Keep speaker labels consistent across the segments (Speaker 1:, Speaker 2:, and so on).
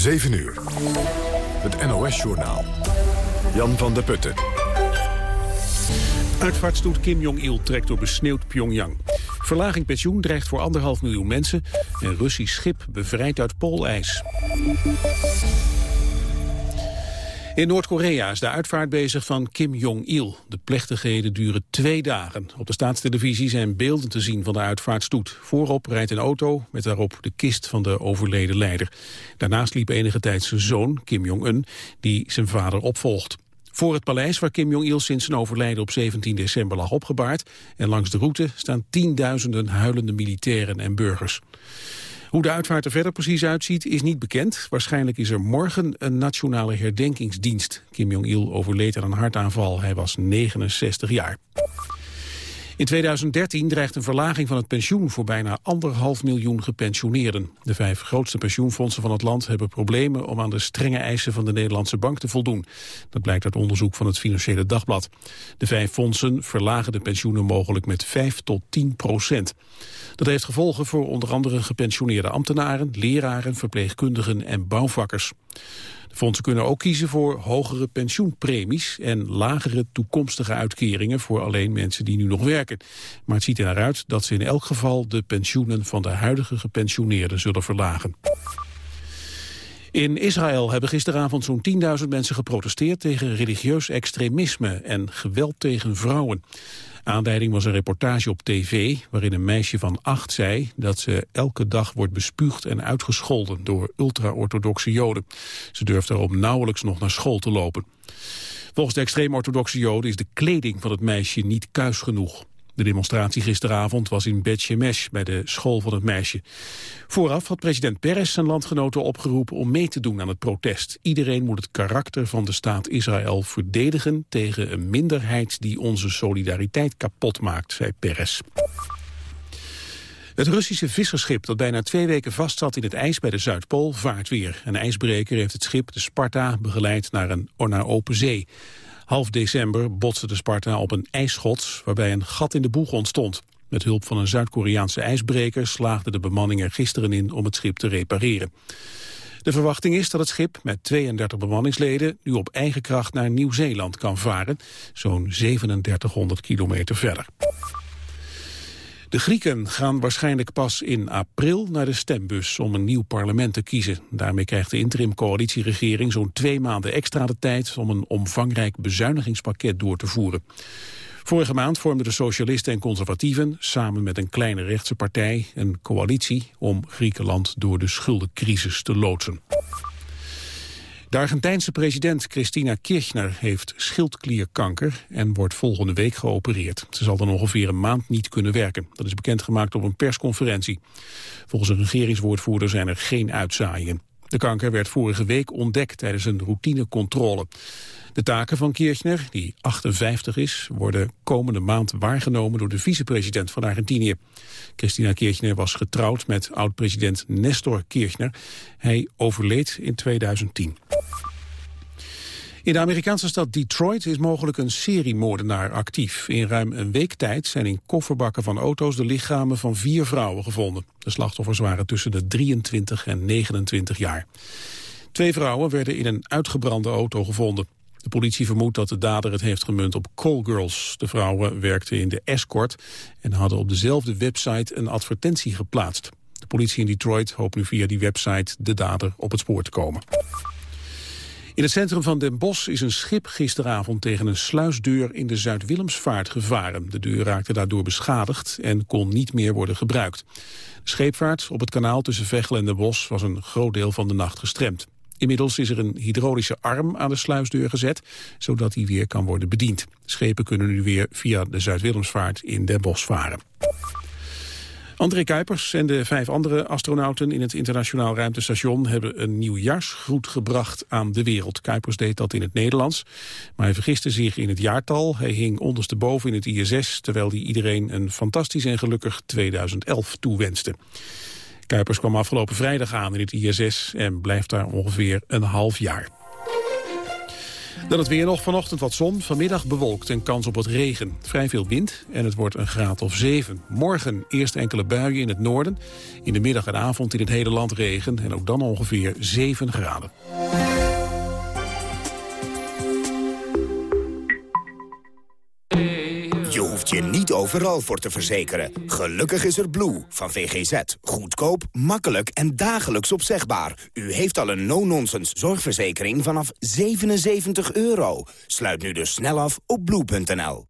Speaker 1: 7 uur. Het NOS-journaal. Jan van der Putten.
Speaker 2: Uitvaartstoet Kim Jong-il trekt door besneeuwd Pyongyang. Verlaging pensioen dreigt voor anderhalf miljoen mensen... en Russisch schip bevrijd uit poolijs. In Noord-Korea is de uitvaart bezig van Kim Jong-il. De plechtigheden duren twee dagen. Op de staatstelevisie zijn beelden te zien van de uitvaartstoet. Voorop rijdt een auto met daarop de kist van de overleden leider. Daarnaast liep enige tijd zijn zoon, Kim Jong-un, die zijn vader opvolgt. Voor het paleis waar Kim Jong-il sinds zijn overlijden op 17 december lag opgebaard... en langs de route staan tienduizenden huilende militairen en burgers. Hoe de uitvaart er verder precies uitziet is niet bekend. Waarschijnlijk is er morgen een nationale herdenkingsdienst. Kim Jong-il overleed aan een hartaanval. Hij was 69 jaar. In 2013 dreigt een verlaging van het pensioen voor bijna anderhalf miljoen gepensioneerden. De vijf grootste pensioenfondsen van het land hebben problemen om aan de strenge eisen van de Nederlandse bank te voldoen. Dat blijkt uit onderzoek van het Financiële Dagblad. De vijf fondsen verlagen de pensioenen mogelijk met 5 tot 10 procent. Dat heeft gevolgen voor onder andere gepensioneerde ambtenaren, leraren, verpleegkundigen en bouwvakkers. De fondsen kunnen ook kiezen voor hogere pensioenpremies en lagere toekomstige uitkeringen voor alleen mensen die nu nog werken. Maar het ziet er naar uit dat ze in elk geval de pensioenen van de huidige gepensioneerden zullen verlagen. In Israël hebben gisteravond zo'n 10.000 mensen geprotesteerd tegen religieus extremisme en geweld tegen vrouwen. Aanleiding was een reportage op tv waarin een meisje van acht zei dat ze elke dag wordt bespuugd en uitgescholden door ultra-orthodoxe joden. Ze durft daarom nauwelijks nog naar school te lopen. Volgens de extreem-orthodoxe joden is de kleding van het meisje niet kuis genoeg. De demonstratie gisteravond was in Bet bij de school van het meisje. Vooraf had president Peres zijn landgenoten opgeroepen om mee te doen aan het protest. Iedereen moet het karakter van de staat Israël verdedigen tegen een minderheid die onze solidariteit kapot maakt, zei Peres. Het Russische visserschip dat bijna twee weken vastzat in het ijs bij de Zuidpool vaart weer. Een ijsbreker heeft het schip, de Sparta, begeleid naar een naar open zee. Half december botste de Sparta op een ijsschots waarbij een gat in de boeg ontstond. Met hulp van een Zuid-Koreaanse ijsbreker slaagde de bemanning er gisteren in om het schip te repareren. De verwachting is dat het schip met 32 bemanningsleden nu op eigen kracht naar Nieuw-Zeeland kan varen, zo'n 3700 kilometer verder. De Grieken gaan waarschijnlijk pas in april naar de stembus om een nieuw parlement te kiezen. Daarmee krijgt de interim-coalitieregering zo'n twee maanden extra de tijd om een omvangrijk bezuinigingspakket door te voeren. Vorige maand vormden de socialisten en conservatieven samen met een kleine rechtse partij een coalitie om Griekenland door de schuldencrisis te loodsen. De Argentijnse president Cristina Kirchner heeft schildklierkanker en wordt volgende week geopereerd. Ze zal dan ongeveer een maand niet kunnen werken. Dat is bekendgemaakt op een persconferentie. Volgens een regeringswoordvoerder zijn er geen uitzaaiingen. De kanker werd vorige week ontdekt tijdens een routinecontrole. De taken van Kirchner, die 58 is, worden komende maand waargenomen door de vicepresident van Argentinië. Christina Kirchner was getrouwd met oud-president Nestor Kirchner. Hij overleed in 2010. In de Amerikaanse stad Detroit is mogelijk een seriemoordenaar actief. In ruim een week tijd zijn in kofferbakken van auto's de lichamen van vier vrouwen gevonden. De slachtoffers waren tussen de 23 en 29 jaar. Twee vrouwen werden in een uitgebrande auto gevonden. De politie vermoedt dat de dader het heeft gemunt op callgirls. De vrouwen werkten in de escort en hadden op dezelfde website een advertentie geplaatst. De politie in Detroit hoopt nu via die website de dader op het spoor te komen. In het centrum van Den Bosch is een schip gisteravond tegen een sluisdeur in de Zuid-Willemsvaart gevaren. De deur raakte daardoor beschadigd en kon niet meer worden gebruikt. De scheepvaart op het kanaal tussen Veghel en Den Bosch was een groot deel van de nacht gestremd. Inmiddels is er een hydraulische arm aan de sluisdeur gezet, zodat die weer kan worden bediend. Schepen kunnen nu weer via de Zuid-Willemsvaart in Den Bosch varen. André Kuipers en de vijf andere astronauten in het internationaal ruimtestation hebben een nieuwjaarsgroet gebracht aan de wereld. Kuipers deed dat in het Nederlands, maar hij vergiste zich in het jaartal. Hij hing ondersteboven in het ISS, terwijl hij iedereen een fantastisch en gelukkig 2011 toewenste. Kuipers kwam afgelopen vrijdag aan in het ISS en blijft daar ongeveer een half jaar. Dan het weer nog vanochtend wat zon, vanmiddag bewolkt en kans op wat regen. Vrij veel wind en het wordt een graad of 7. Morgen eerst enkele buien in het noorden. In de middag en avond in het hele land regen en ook dan ongeveer 7 graden.
Speaker 3: Hoeft je niet overal voor te verzekeren. Gelukkig is er Blue van VGZ. Goedkoop, makkelijk en dagelijks opzegbaar. U heeft al een no-nonsense zorgverzekering vanaf 77 euro. Sluit nu dus snel af op blue.nl.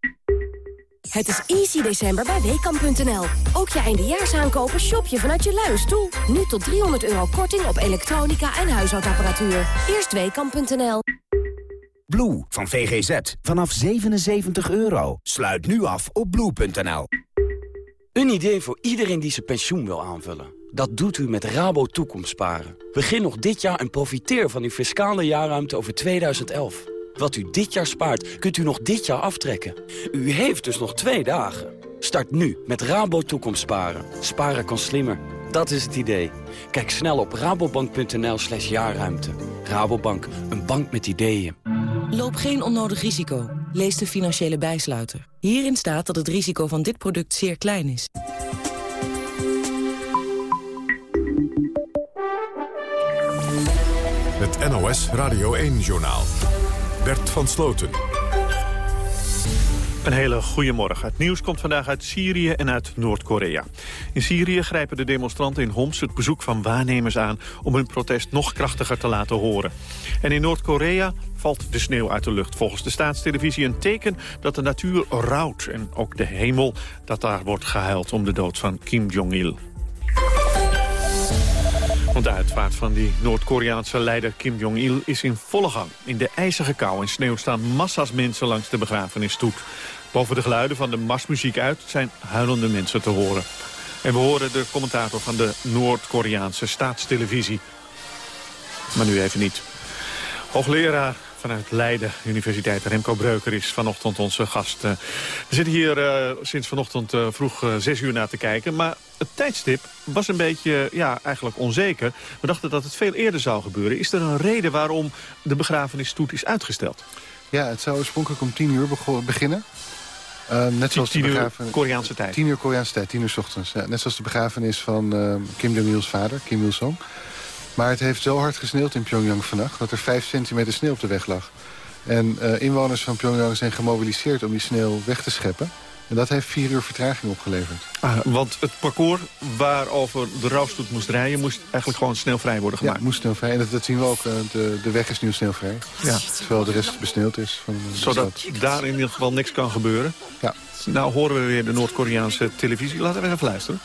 Speaker 4: Het is easy december bij Weekamp.nl. Ook je eindejaarsaankopen shop je vanuit je luie stoel. Nu tot 300 euro korting op elektronica en huishoudapparatuur. Eerst Weekamp.nl.
Speaker 3: Blue van VGZ vanaf 77 euro. Sluit nu af op blue.nl.
Speaker 5: Een idee voor iedereen die zijn pensioen wil aanvullen. Dat doet u met Rabo Toekomstsparen. Begin nog dit jaar en profiteer van uw fiscale jaarruimte over 2011. Wat u dit jaar spaart, kunt u nog dit jaar aftrekken. U heeft dus nog twee dagen. Start nu met Rabo Toekomstsparen. Sparen kan slimmer. Dat is het idee. Kijk snel op rabobank.nl slash jaarruimte. Rabobank, een bank met ideeën.
Speaker 6: Loop geen onnodig risico. Lees de financiële bijsluiter. Hierin staat dat het risico van dit product zeer klein is.
Speaker 1: Het NOS Radio 1-journaal. Bert van Sloten.
Speaker 7: Een hele goede morgen. Het nieuws komt vandaag uit Syrië en uit Noord-Korea. In Syrië grijpen de demonstranten in Homs het bezoek van waarnemers aan... om hun protest nog krachtiger te laten horen. En in Noord-Korea valt de sneeuw uit de lucht. Volgens de staatstelevisie een teken dat de natuur rouwt. En ook de hemel dat daar wordt gehuild om de dood van Kim Jong-il. Want de uitvaart van die Noord-Koreaanse leider Kim Jong-il is in volle gang. In de ijzige kou en sneeuw staan massa's mensen langs de begrafenisstoet. Boven de geluiden van de marsmuziek uit zijn huilende mensen te horen. En we horen de commentator van de Noord-Koreaanse staatstelevisie. Maar nu even niet. Hoogleraar vanuit Leiden, Universiteit Remco Breuker is vanochtend onze gast. Uh, we zitten hier uh, sinds vanochtend uh, vroeg zes uur naar te kijken. Maar het tijdstip was een beetje ja, eigenlijk onzeker. We dachten dat het veel eerder zou gebeuren. Is er een reden waarom de begrafenisstoet is uitgesteld?
Speaker 8: Ja, het zou oorspronkelijk om tien uur beginnen. Uh, net zoals
Speaker 7: tien
Speaker 8: de
Speaker 7: uur Koreaanse tijd.
Speaker 8: Tien uur Koreaanse tijd, tien uur s ochtends. Ja, net zoals de begrafenis van uh, Kim Jong-il's vader, Kim Il-sung. Maar het heeft zo hard gesneeuwd in Pyongyang vannacht... dat er vijf centimeter sneeuw op de weg lag. En uh, inwoners van Pyongyang zijn gemobiliseerd om die sneeuw weg te scheppen. En dat heeft vier uur vertraging opgeleverd.
Speaker 7: Ah, want het parcours waarover de rouwstoet moest rijden... moest eigenlijk gewoon sneeuwvrij worden gemaakt?
Speaker 8: Ja, moest sneeuwvrij. En dat, dat zien we ook. De, de weg is nu sneeuwvrij. Ja. Terwijl de rest besneeuwd is. Van de
Speaker 7: Zodat
Speaker 8: stad.
Speaker 7: daar in ieder geval niks kan gebeuren?
Speaker 8: Ja.
Speaker 7: Nou horen we weer de Noord-Koreaanse televisie. Laten we even luisteren.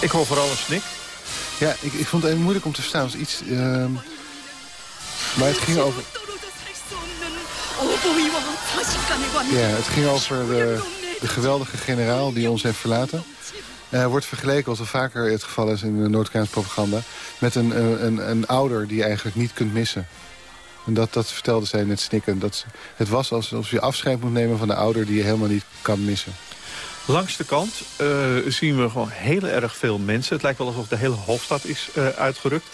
Speaker 7: Ik hoor vooral een snik.
Speaker 8: Ja, ik, ik vond het even moeilijk om te verstaan. Iets... Uh, maar het ging over... Ja, het ging over de, de geweldige generaal die ons heeft verlaten. Uh, wordt vergeleken, wat al vaker het geval is in de Noord-Koreaanse propaganda... met een, een, een ouder die je eigenlijk niet kunt missen. En dat, dat vertelde zij net snikken. Dat, het was alsof je afscheid moet nemen van de ouder die je helemaal niet kan missen.
Speaker 7: Langs de kant uh, zien we gewoon heel erg veel mensen. Het lijkt wel alsof de hele hoofdstad is uh, uitgerukt.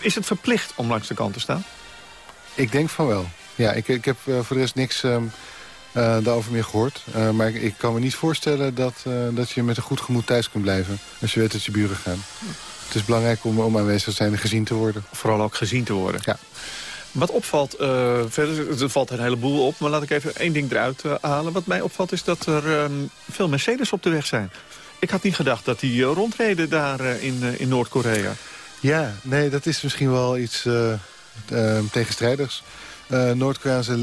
Speaker 7: Is het verplicht om langs de kant te staan?
Speaker 8: Ik denk van wel. Ja, ik, ik heb uh, voor de rest niks um, daarover meer gehoord. maar ik, ik, kan me niet voorstellen dat, dat je met een goed gemoed thuis kunt blijven. Als je weet dat je buren gaan. Het is belangrijk om, om aanwezig te zijn en gezien te worden.
Speaker 7: Vooral ook gezien te worden.
Speaker 8: Ja.
Speaker 7: Wat opvalt, uh, verder, er valt een heleboel op, maar laat ik even één ding eruit uh, halen. Wat mij opvalt is dat er um, veel Mercedes op de weg zijn. Ik had niet gedacht dat die uh, rondreden daar in, in Noord-Korea.
Speaker 8: Ja, nee, dat is misschien wel iets tegenstrijdigs. Noord-Koreaanse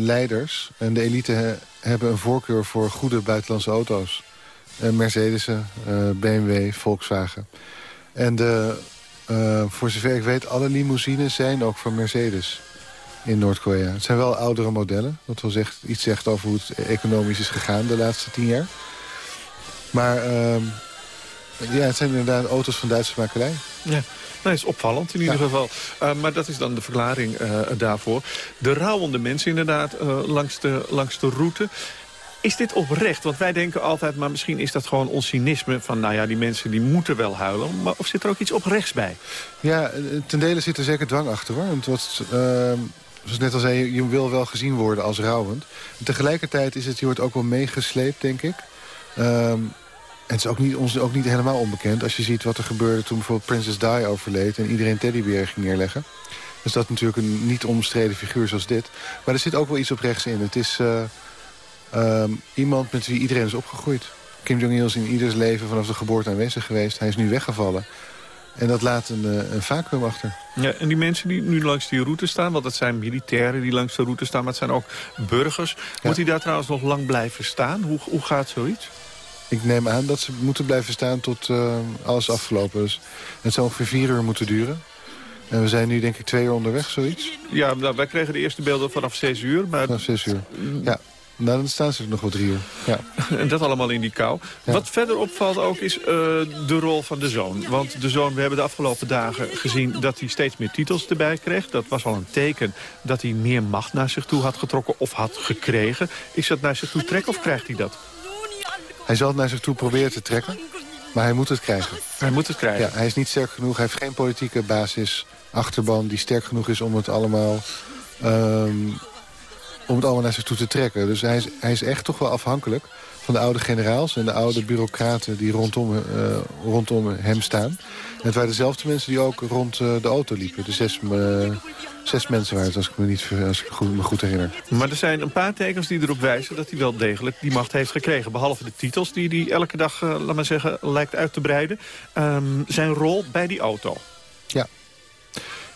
Speaker 8: leiders en de elite he, hebben een voorkeur voor goede buitenlandse auto's. Mercedes'en, BMW, Volkswagen. En de uh, voor zover ik weet, alle limousines zijn ook van Mercedes in Noord-Korea. Het zijn wel oudere modellen. Wat wel zegt, iets zegt over hoe het economisch is gegaan de laatste tien jaar. Maar uh, Ja, het zijn inderdaad auto's van Duitse makelij.
Speaker 7: Ja. Nee, is opvallend in ieder geval. Uh, maar dat is dan de verklaring uh, daarvoor. De rouwende mensen inderdaad langs, de, langs de route. Is dit oprecht? Want wij denken altijd, maar misschien is dat gewoon ons cynisme... van nou ja, die mensen die moeten wel huilen. Maar of zit er ook iets oprechts bij?
Speaker 8: Ja, ten dele zit er zeker dwang achter. hoor. Want wat, ehm, zoals net al zei, je wil wel gezien worden als rouwend. En tegelijkertijd is het, je wordt ook wel meegesleept, denk ik. Um, en het is ook niet, ons ook niet helemaal onbekend. Als je ziet wat er gebeurde toen bijvoorbeeld Princess Di overleed... en iedereen teddybeer ging neerleggen. Dus dat natuurlijk een niet omstreden figuur zoals dit. Maar er zit ook wel iets op rechts in. Het is uh, um, iemand met wie iedereen is opgegroeid. Kim Jong-il is in ieders leven vanaf de geboorte aanwezig geweest. Hij is nu weggevallen. En dat laat een, uh, een vacuüm achter.
Speaker 7: Ja, en die mensen die nu langs die route staan... want het zijn militairen die langs de route staan... maar het zijn ook burgers. Moet hij daar trouwens nog lang blijven staan? Hoe, hoe gaat zoiets?
Speaker 8: Ik neem aan dat ze moeten blijven staan tot uh, alles afgelopen is. Het zou ongeveer vier uur moeten duren. En we zijn nu denk ik twee uur onderweg, zoiets.
Speaker 7: Ja, nou, wij kregen de eerste beelden vanaf zes uur. Maar...
Speaker 8: Vanaf zes uur, ja. Nou, dan staan ze er nog wel drie uur. Ja.
Speaker 7: en dat allemaal in die kou. Wat verder opvalt ook is uh, de rol van de zoon. Want de zoon, we hebben de afgelopen dagen gezien dat hij steeds meer titels erbij kreeg. Dat was al een teken dat hij meer macht naar zich toe had getrokken of had gekregen. Is dat naar zich toe trekken of krijgt hij dat?
Speaker 8: Hij zal het naar zich toe proberen te trekken, maar hij moet het krijgen.
Speaker 7: Hij moet het krijgen?
Speaker 8: Ja, hij is niet sterk genoeg. Hij heeft geen politieke basis, achterban die sterk genoeg is om het allemaal... Um, om het allemaal naar zich toe te trekken. Dus hij is, hij is echt toch wel afhankelijk van de oude generaals... en de oude bureaucraten die rondom, uh, rondom hem staan. En het waren dezelfde mensen die ook rond uh, de auto liepen. De zes, uh, zes mensen waren het, als ik me, niet, als ik goed, me goed herinner.
Speaker 7: Maar er zijn een paar tekens die erop wijzen dat hij wel degelijk die macht heeft gekregen. Behalve de titels die hij elke dag, laat maar zeggen, lijkt uit te breiden. Um, zijn rol bij die auto.
Speaker 8: Ja,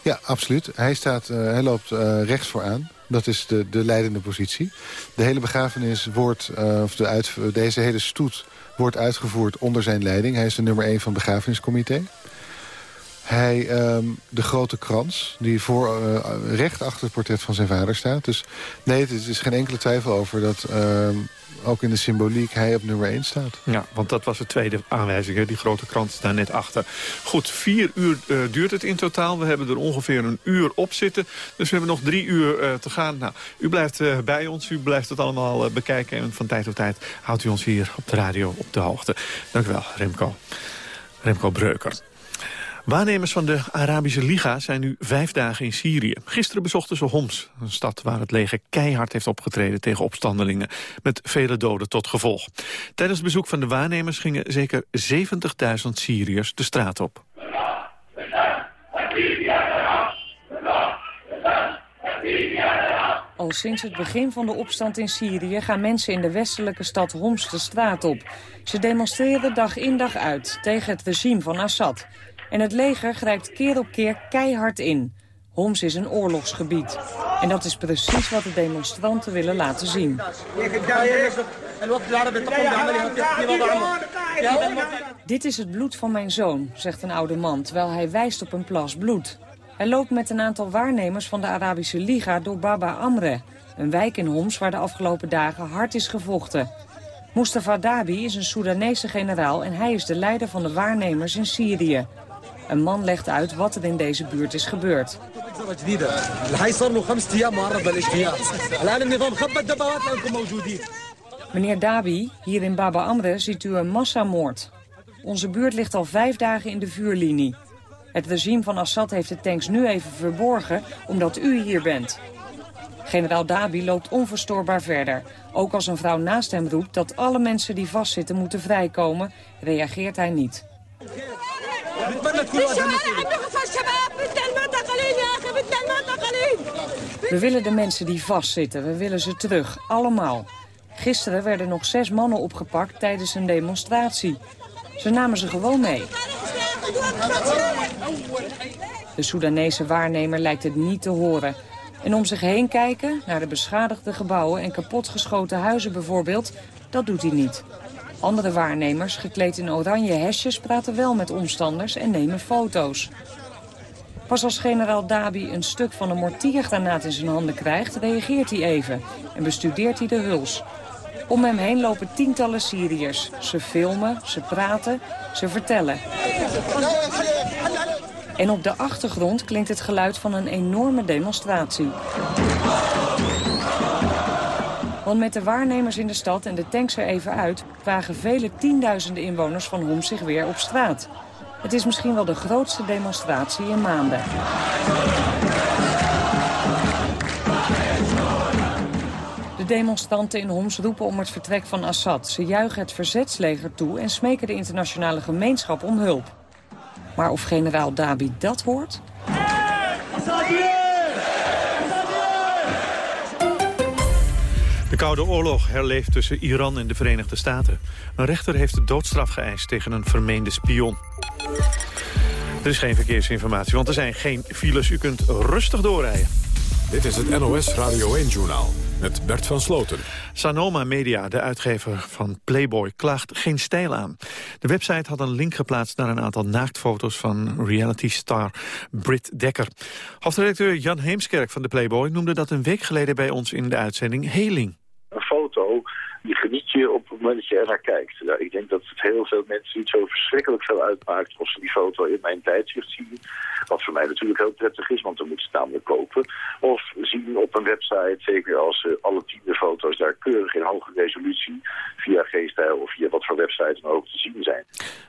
Speaker 8: ja absoluut. Hij, staat, hij loopt rechts vooraan. Dat is de, de leidende positie. De hele begrafenis wordt, uh, of de deze hele stoet wordt uitgevoerd onder zijn leiding. Hij is de nummer 1 van het begrafeniscomité. Hij, um, de grote krans, die voor, uh, recht achter het portret van zijn vader staat. Dus nee, het is, geen enkele twijfel over dat um, ook in de symboliek hij op nummer 1 staat.
Speaker 7: Ja, want dat was de tweede aanwijzing, die grote krant staat net achter. Goed, vier uur uh, duurt het in totaal. We hebben er ongeveer een uur op zitten. Dus we hebben nog drie uur uh, te gaan. Nou, u blijft uh, bij ons, u blijft het allemaal bekijken. En van tijd tot tijd houdt u ons hier op de radio op de hoogte. Dank u wel, Remco. Remco Breuker. Waarnemers van de Arabische Liga zijn nu vijf dagen in Syrië. Gisteren bezochten ze Homs, een stad waar het leger keihard heeft opgetreden tegen opstandelingen, met vele doden tot gevolg. Tijdens het bezoek van de waarnemers gingen zeker 70.000 Syriërs de straat op.
Speaker 9: Al sinds het begin van de opstand in Syrië gaan mensen in de westelijke stad Homs de straat op. Ze demonstreren dag in dag uit tegen het regime van Assad. En het leger grijpt keer op keer keihard in. Homs is een oorlogsgebied. En dat is precies wat de demonstranten willen laten zien. Dit is het bloed van mijn zoon, zegt een oude man, terwijl hij wijst op een plas bloed. Hij loopt met een aantal waarnemers van de Arabische Liga door Baba Amre, een wijk in Homs waar de afgelopen dagen hard is gevochten. Mustafa Dabi is een Soedanese generaal en hij is de leider van de waarnemers in Syrië. Een man legt uit wat er in deze buurt is gebeurd. Meneer Dabi, hier in Baba Amre ziet u een massamoord. Onze buurt ligt al vijf dagen in de vuurlinie. Het regime van Assad heeft de tanks nu even verborgen omdat u hier bent. Generaal Dabi loopt onverstoorbaar verder. Ook als een vrouw naast hem roept dat alle mensen die vastzitten moeten vrijkomen, reageert hij niet. We willen de mensen die vastzitten, we willen ze terug, allemaal. Gisteren werden nog zes mannen opgepakt tijdens een demonstratie. Ze namen ze gewoon mee. De Soedanese waarnemer lijkt het niet te horen. En om zich heen kijken, naar de beschadigde gebouwen en kapotgeschoten huizen bijvoorbeeld, dat doet hij niet. Andere waarnemers, gekleed in oranje hesjes, praten wel met omstanders en nemen foto's. Pas als generaal Dabi een stuk van een mortiergranaat in zijn handen krijgt, reageert hij even en bestudeert hij de huls. Om hem heen lopen tientallen Syriërs. Ze filmen, ze praten, ze vertellen. En op de achtergrond klinkt het geluid van een enorme demonstratie. Want met de waarnemers in de stad en de tanks er even uit... wagen vele tienduizenden inwoners van Homs zich weer op straat. Het is misschien wel de grootste demonstratie in maanden. De demonstranten in Homs roepen om het vertrek van Assad. Ze juichen het verzetsleger toe en smeken de internationale gemeenschap om hulp. Maar of generaal Dabi dat hoort?
Speaker 7: De Koude Oorlog herleeft tussen Iran en de Verenigde Staten. Een rechter heeft de doodstraf geëist tegen een vermeende spion. Er is geen verkeersinformatie, want er zijn geen files. U kunt rustig doorrijden.
Speaker 1: Dit is het NOS Radio 1-journaal met Bert van Sloten.
Speaker 7: Sanoma Media, de uitgever van Playboy, klaagt geen stijl aan. De website had een link geplaatst naar een aantal naaktfoto's van reality-star Britt Dekker. Hoofdredacteur Jan Heemskerk van de Playboy noemde dat een week geleden bij ons in de uitzending heling.
Speaker 10: Die geniet je op het moment dat je er naar kijkt. Ik denk dat het heel veel mensen niet zo verschrikkelijk veel uitmaakt of ze die foto in mijn tijdschrift zien. Wat voor mij natuurlijk heel prettig is, want dan moeten ze het namelijk kopen. Of zien op een website, zeker als uh, alle tiende foto's daar keurig in hoge resolutie via G-stijl of via wat voor website dan ook te zien zijn.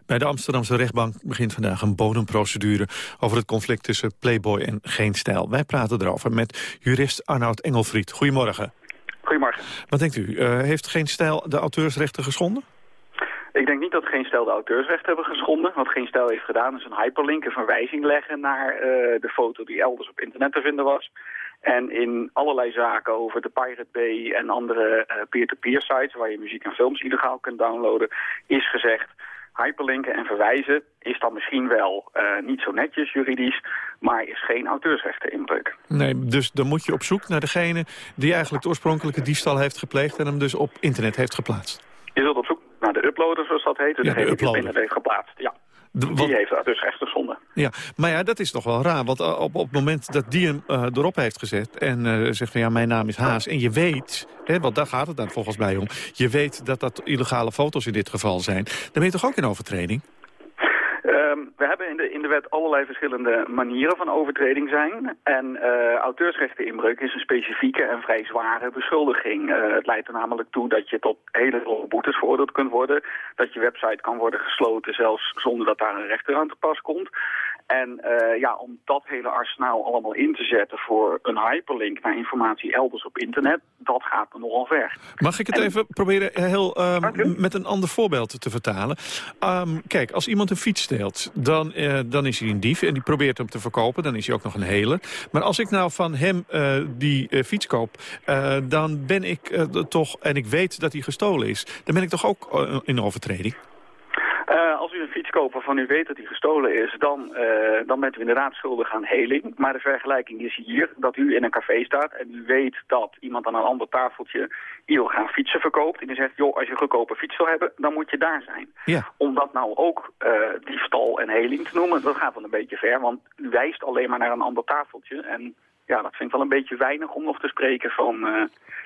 Speaker 7: Bij de Amsterdamse rechtbank begint vandaag een bodemprocedure over het conflict tussen Playboy en Geen Stijl. Wij praten erover met jurist Arnoud Engelfried. Goedemorgen.
Speaker 11: Goedemorgen.
Speaker 7: Wat denkt u? Uh, heeft Geen Stijl de auteursrechten geschonden?
Speaker 11: Ik denk niet dat Geen Stijl de auteursrechten hebben geschonden. Wat Geen Stijl heeft gedaan is een hyperlink, een verwijzing leggen naar uh, de foto die elders op internet te vinden was. En in allerlei zaken over de Pirate Bay en andere uh, peer-to-peer -peer sites... waar je muziek en films illegaal kunt downloaden, is gezegd hyperlinken en verwijzen is dan misschien wel uh, niet zo netjes juridisch, maar is geen auteursrechteninbreuk.
Speaker 7: Nee, dus dan moet je op zoek naar degene die eigenlijk de oorspronkelijke diefstal heeft gepleegd en hem dus op internet heeft geplaatst.
Speaker 11: Je zult op zoek naar de uploader, zoals dat heet, dus ja, degene de die op internet heeft geplaatst. Ja. De, wat... Die heeft dat dus echt geschonden.
Speaker 7: Ja, maar ja, dat is toch wel raar. Want op, op het moment dat die hem uh, erop heeft gezet... en uh, zegt van ja, mijn naam is Haas... en je weet, hè, want daar gaat het dan volgens mij om... je weet dat dat illegale foto's in dit geval zijn... dan ben je toch ook in overtreding?
Speaker 11: We hebben in de, in de wet allerlei verschillende manieren van overtreding zijn. En uh, auteursrechteninbreuk is een specifieke en vrij zware beschuldiging. Uh, het leidt er namelijk toe dat je tot hele hoge boetes veroordeeld kunt worden. Dat je website kan worden gesloten zelfs zonder dat daar een rechter aan te pas komt. En uh, ja, om dat hele arsenaal allemaal in te zetten voor een hyperlink naar informatie elders op internet, dat gaat er nogal ver.
Speaker 7: Mag ik het en... even proberen heel um, met een ander voorbeeld te vertalen? Um, kijk, als iemand een fiets steelt, dan, uh, dan is hij een dief en die probeert hem te verkopen. Dan is hij ook nog een heler. Maar als ik nou van hem die fiets koop, dan ben ik toch, en ik weet dat hij gestolen is, dan ben ik toch ook in overtreding?
Speaker 11: Uh, als u waarvan u weet dat die gestolen is, dan, uh, dan bent u inderdaad schuldig aan heling. Maar de vergelijking is hier dat u in een café staat en u weet dat iemand aan een ander tafeltje illegaal fietsen verkoopt. En die zegt, joh, als je een goedkope fiets wil hebben, dan moet je daar zijn.
Speaker 7: Ja.
Speaker 11: Om dat nou ook uh, diefstal en heling te noemen, dat gaat wel een beetje ver. Want u wijst alleen maar naar een ander tafeltje. En ja, dat vind ik wel een beetje weinig om nog te spreken van, uh,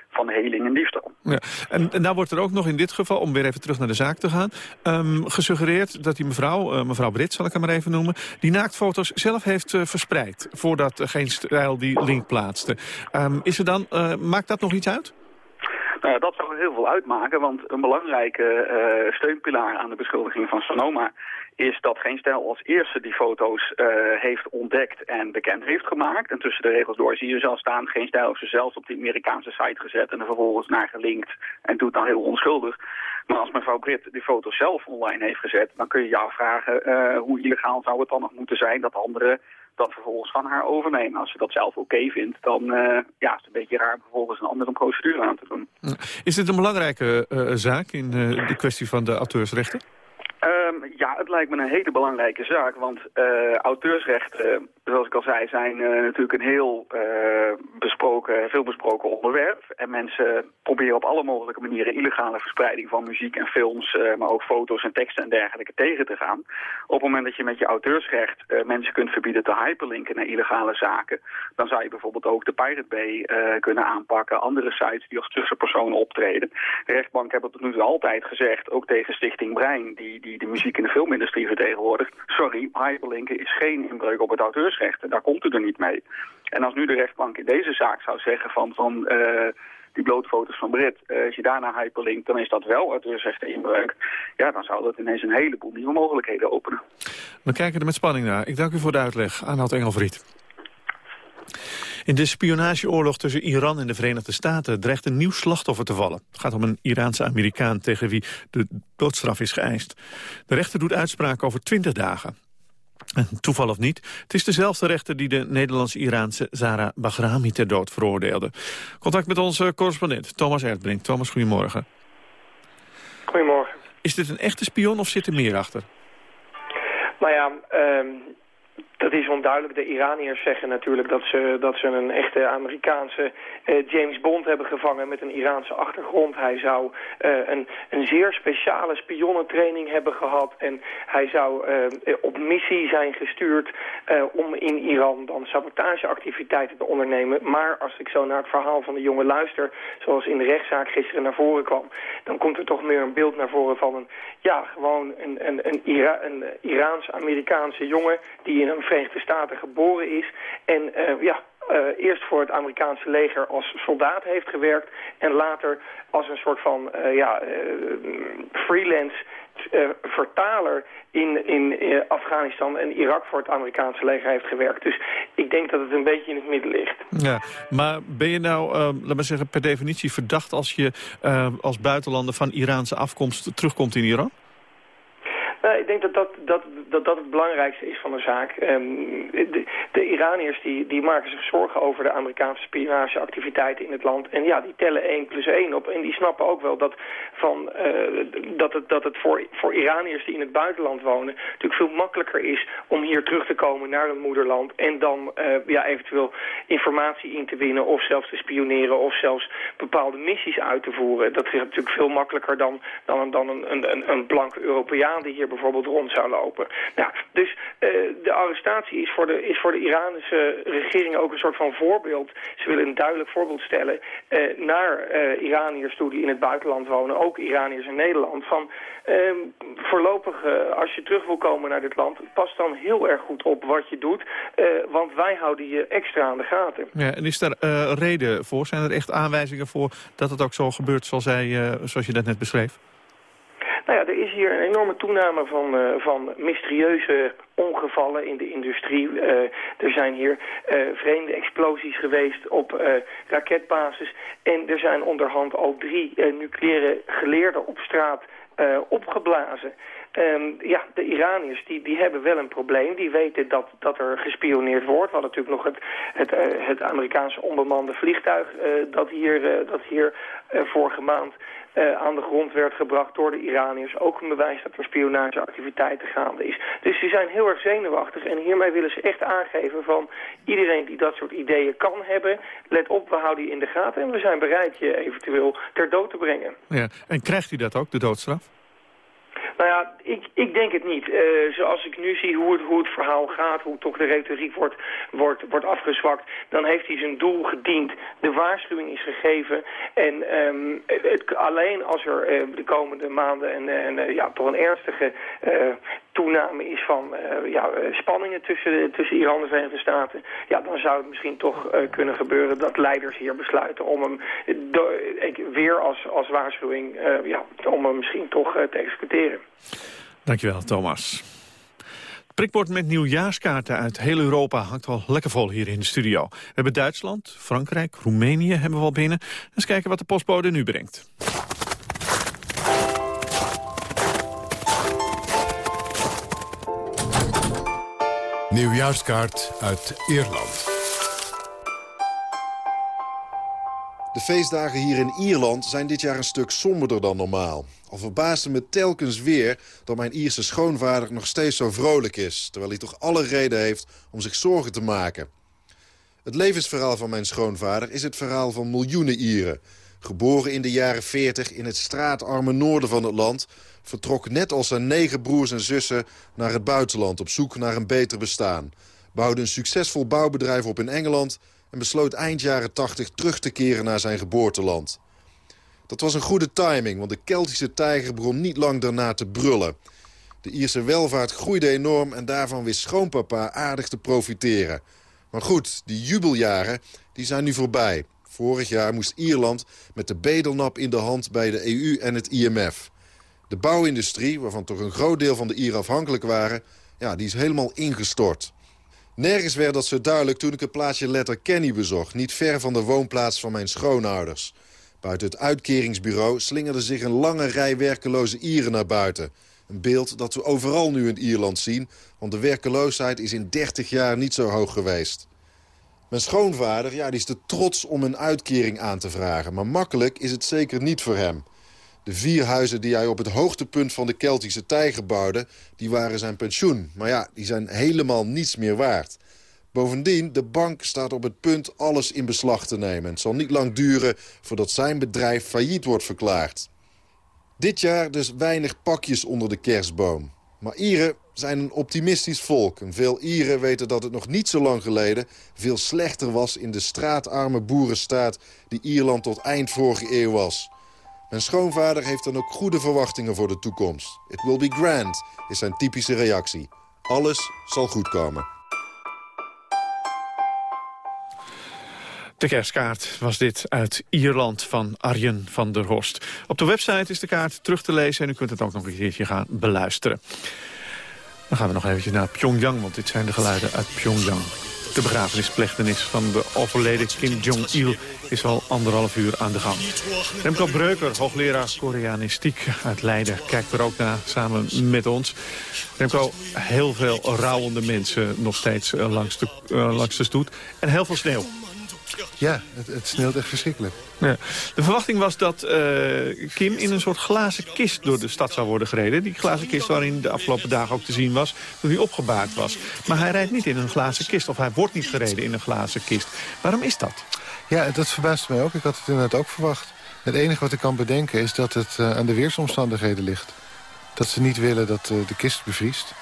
Speaker 11: van heling en diefstal.
Speaker 7: Ja. En, en nou wordt er ook nog in dit geval, om weer even terug naar de zaak te gaan... Um, gesuggereerd dat die mevrouw, uh, mevrouw Brit zal ik hem maar even noemen... die naaktfoto's zelf heeft uh, verspreid voordat Geen Stijl die link plaatste. Um, is er dan, maakt dat nog iets uit?
Speaker 11: Nou, dat zou heel veel uitmaken, want een belangrijke uh, steunpilaar aan de beschuldiging van Sonoma is dat Geen Stijl als eerste die foto's uh, heeft ontdekt en bekend heeft gemaakt. En tussen de regels door zie je zelf staan, Geen Stijl heeft ze zelfs op die Amerikaanse site gezet en er vervolgens naar gelinkt en doet dan heel onschuldig. Maar als mevrouw Brit die foto's zelf online heeft gezet, dan kun je je afvragen uh, hoe illegaal zou het dan nog moeten zijn dat anderen dat vervolgens van haar overnemen. Als ze dat zelf oké okay vindt, dan uh, ja, is het een beetje raar vervolgens een andere procedure aan te doen.
Speaker 7: Is dit een belangrijke uh, zaak in uh, de kwestie van de auteursrechten?
Speaker 11: Um, ja, het lijkt me een hele belangrijke zaak, want uh, auteursrechten, zoals ik al zei, zijn uh, natuurlijk een heel uh, besproken, veel besproken onderwerp. En mensen proberen op alle mogelijke manieren illegale verspreiding van muziek en films, maar ook foto's en teksten en dergelijke tegen te gaan. Op het moment dat je met je auteursrecht mensen kunt verbieden te hyperlinken naar illegale zaken, dan zou je bijvoorbeeld ook de Pirate Bay kunnen aanpakken, andere sites die als tussenpersoon optreden. De rechtbank hebben tot nu toe altijd gezegd, ook tegen Stichting Brein, die, die de muziek in de filmindustrie vertegenwoordigt, sorry, hyperlinken is geen inbreuk op het auteursrecht daar komt u er niet mee. En als nu de rechtbank in deze zaak zou zeggen van, van uh, die blootfoto's van Brit, uh, als je daarna hyperlinkt, dan is dat wel auteursrecht inbreuk. Ja, dan zou dat ineens een heleboel nieuwe mogelijkheden openen.
Speaker 7: We kijken er met spanning naar. Ik dank u voor de uitleg, Arnold Engelvriet. In de spionageoorlog tussen Iran en de Verenigde Staten dreigt een nieuw slachtoffer te vallen. Het gaat om een Iraanse Amerikaan tegen wie de doodstraf is geëist. De rechter doet uitspraak over 20 dagen. Toeval of niet, het is dezelfde rechter die de Nederlands-Iraanse Zara Bahrami ter dood veroordeelde. Contact met onze correspondent Thomas Erdbrink. Thomas, goedemorgen.
Speaker 12: Goedemorgen.
Speaker 7: Is dit een echte spion of zit er meer achter?
Speaker 12: Nou ja, um, dat is onduidelijk. De Iraniërs zeggen natuurlijk dat ze, dat ze een echte Amerikaanse uh, James Bond hebben gevangen met een Iraanse achtergrond. Hij zou uh, een, een zeer speciale spionnentraining hebben gehad en hij zou uh, op missie zijn gestuurd om in Iran dan sabotageactiviteiten te ondernemen. Maar als ik zo naar het verhaal van de jongen luister, zoals in de rechtszaak gisteren naar voren kwam, dan komt er toch meer een beeld naar voren van een, ja, gewoon een, een, een, Ira een Iraans-Amerikaanse jongen die in een Verenigde Staten geboren is. En uh, ja, uh, eerst voor het Amerikaanse leger als soldaat heeft gewerkt... en later als een soort van uh, ja, freelance vertaler in, in Afghanistan en Irak voor het Amerikaanse leger heeft gewerkt. Dus ik denk dat het een beetje in het midden ligt.
Speaker 7: Ja, maar ben je nou, laat maar zeggen, per definitie verdacht... als je als buitenlander van Iraanse afkomst terugkomt in Iran?
Speaker 12: Nou, ik denk dat dat, dat, dat het belangrijkste is van de zaak. Um, de, de, Iraniërs die, die maken zich zorgen over de Amerikaanse spionageactiviteiten in het land. En ja, die tellen 1 plus 1 op. En die snappen ook wel dat, van, uh, dat het, dat het voor, voor Iraniërs die in het buitenland wonen... natuurlijk veel makkelijker is om hier terug te komen naar hun moederland... en dan uh, ja, eventueel informatie in te winnen of zelfs te spioneren... of zelfs bepaalde missies uit te voeren. Dat is natuurlijk veel makkelijker dan, dan, dan een, een, een blanke Europeaan die hier bijvoorbeeld rond zou lopen. Nou, dus uh, de arrestatie is voor de, is voor de Iranische regering ook een soort van voorbeeld. Ze willen een duidelijk voorbeeld stellen uh, naar uh, Iraniërs toe die in het buitenland wonen, ook Iraniërs in Nederland, van ehm, voorlopig als je terug wil komen naar dit land, pas dan heel erg goed op wat je doet, want wij houden je extra aan de gaten.
Speaker 7: Ja, en is daar reden voor? Zijn er echt aanwijzingen voor dat het ook zo gebeurt zoals, hij, zoals je dat net beschreef?
Speaker 12: Nou ja, er is hier een enorme toename van, uh, van mysterieuze ongevallen in de industrie. Uh, er zijn hier uh, vreemde explosies geweest op raketbasis. En er zijn onderhand al drie nucleaire geleerden op straat opgeblazen. Um, ja, de Iraniërs die, die hebben wel een probleem. Die weten dat, dat er gespioneerd wordt. We hadden natuurlijk nog het, het, uh, het Amerikaanse onbemande vliegtuig... Uh, dat hier, uh, dat hier vorige maand aan de grond werd gebracht door de Iraniërs. Ook een bewijs dat er spionageactiviteiten gaande is. Dus ze zijn heel erg zenuwachtig. En hiermee willen ze echt aangeven van... iedereen die dat soort ideeën kan hebben... let op, we houden je in de gaten... en we zijn bereid je eventueel ter dood te brengen.
Speaker 7: Ja, en krijgt u dat ook, de doodstraf?
Speaker 12: Nou ja, ik, ik denk het niet. Uh, zoals ik nu zie hoe het, hoe het verhaal gaat, hoe toch de retoriek wordt, wordt, wordt afgezwakt... dan heeft hij zijn doel gediend. De waarschuwing is gegeven. En um, het, alleen als er uh, de komende maanden en, en uh, ja, toch een ernstige toename is van ja, spanningen tussen, tussen Iran en de Verenigde Staten... ja, dan zou het misschien toch kunnen gebeuren dat leiders hier besluiten om hem weer als, als waarschuwing... ja, om hem misschien toch te executeren.
Speaker 7: Dankjewel, Thomas. Het prikbord met nieuwjaarskaarten uit heel Europa hangt al lekker vol hier in de studio. We hebben Duitsland, Frankrijk, Roemenië hebben we al binnen. Eens kijken wat de postbode nu brengt.
Speaker 1: Nieuwjaarskaart uit Ierland.
Speaker 13: De feestdagen hier in Ierland zijn dit jaar een stuk somberder dan normaal. Al verbaasde me telkens weer dat mijn Ierse schoonvader nog steeds zo vrolijk is... terwijl hij toch alle reden heeft om zich zorgen te maken. Het levensverhaal van mijn schoonvader is het verhaal van miljoenen Ieren. Geboren in de jaren 40 in het straatarme noorden van het land... vertrok net als zijn negen broers en zussen naar het buitenland... op zoek naar een beter bestaan. Bouwde een succesvol bouwbedrijf op in Engeland... en besloot eind jaren 80 terug te keren naar zijn geboorteland. Dat was een goede timing, want de Keltische tijger begon niet lang daarna te brullen. De Ierse welvaart groeide enorm en daarvan wist schoonpapa aardig te profiteren. Maar goed, die jubeljaren die zijn nu voorbij. Vorig jaar moest Ierland met de bedelnap in de hand bij de EU en het IMF. De bouwindustrie, waarvan toch een groot deel van de Ieren afhankelijk waren... ja, die is helemaal ingestort. Nergens werd dat zo duidelijk toen ik het plaatsje Letterkenny bezocht... niet ver van de woonplaats van mijn schoonouders. Buiten het uitkeringsbureau slingerde zich een lange rij werkeloze Ieren naar buiten. Een beeld dat we overal nu in Ierland zien... want de werkeloosheid is in 30 jaar niet zo hoog geweest. Mijn schoonvader ja, die is te trots om een uitkering aan te vragen. Maar makkelijk is het zeker niet voor hem. De vier huizen die hij op het hoogtepunt van de Keltische tijger bouwde... die waren zijn pensioen. Maar ja, die zijn helemaal niets meer waard. Bovendien, de bank staat op het punt alles in beslag te nemen. Het zal niet lang duren voordat zijn bedrijf failliet wordt verklaard. Dit jaar dus weinig pakjes onder de kerstboom. Maar Ieren zijn een optimistisch volk. En veel Ieren weten dat het nog niet zo lang geleden... veel slechter was in de straatarme boerenstaat... die Ierland tot eind vorige eeuw was. Mijn schoonvader heeft dan ook goede verwachtingen voor de toekomst. It will be grand, is zijn typische reactie. Alles zal goed komen.
Speaker 7: De kerstkaart was dit uit Ierland van Arjen van der Horst. Op de website is de kaart terug te lezen en u kunt het ook nog een keertje gaan beluisteren. Dan gaan we nog eventjes naar Pyongyang, want dit zijn de geluiden uit Pyongyang. De begrafenisplechtenis van de overleden Kim Jong-il is al anderhalf uur aan de gang. Remco Breuker, hoogleraar Koreanistiek uit Leiden, kijkt er ook naar samen met ons. Remco, heel veel rouwende mensen nog steeds eh, langs de, uh, langs de stoet en heel veel sneeuw.
Speaker 8: Ja, het, het sneeuwt echt verschrikkelijk.
Speaker 7: Ja. De verwachting was dat uh, Kim in een soort glazen kist door de stad zou worden gereden. Die glazen kist waarin de afgelopen dagen ook te zien was toen hij opgebaard was. Maar hij rijdt niet in een glazen kist of hij wordt niet gereden in een glazen kist. Waarom is dat?
Speaker 8: Ja, dat verbaast mij ook. Ik had het inderdaad ook verwacht. Het enige wat ik kan bedenken is dat het uh, aan de weersomstandigheden ligt. Dat ze niet willen dat uh, de kist bevriest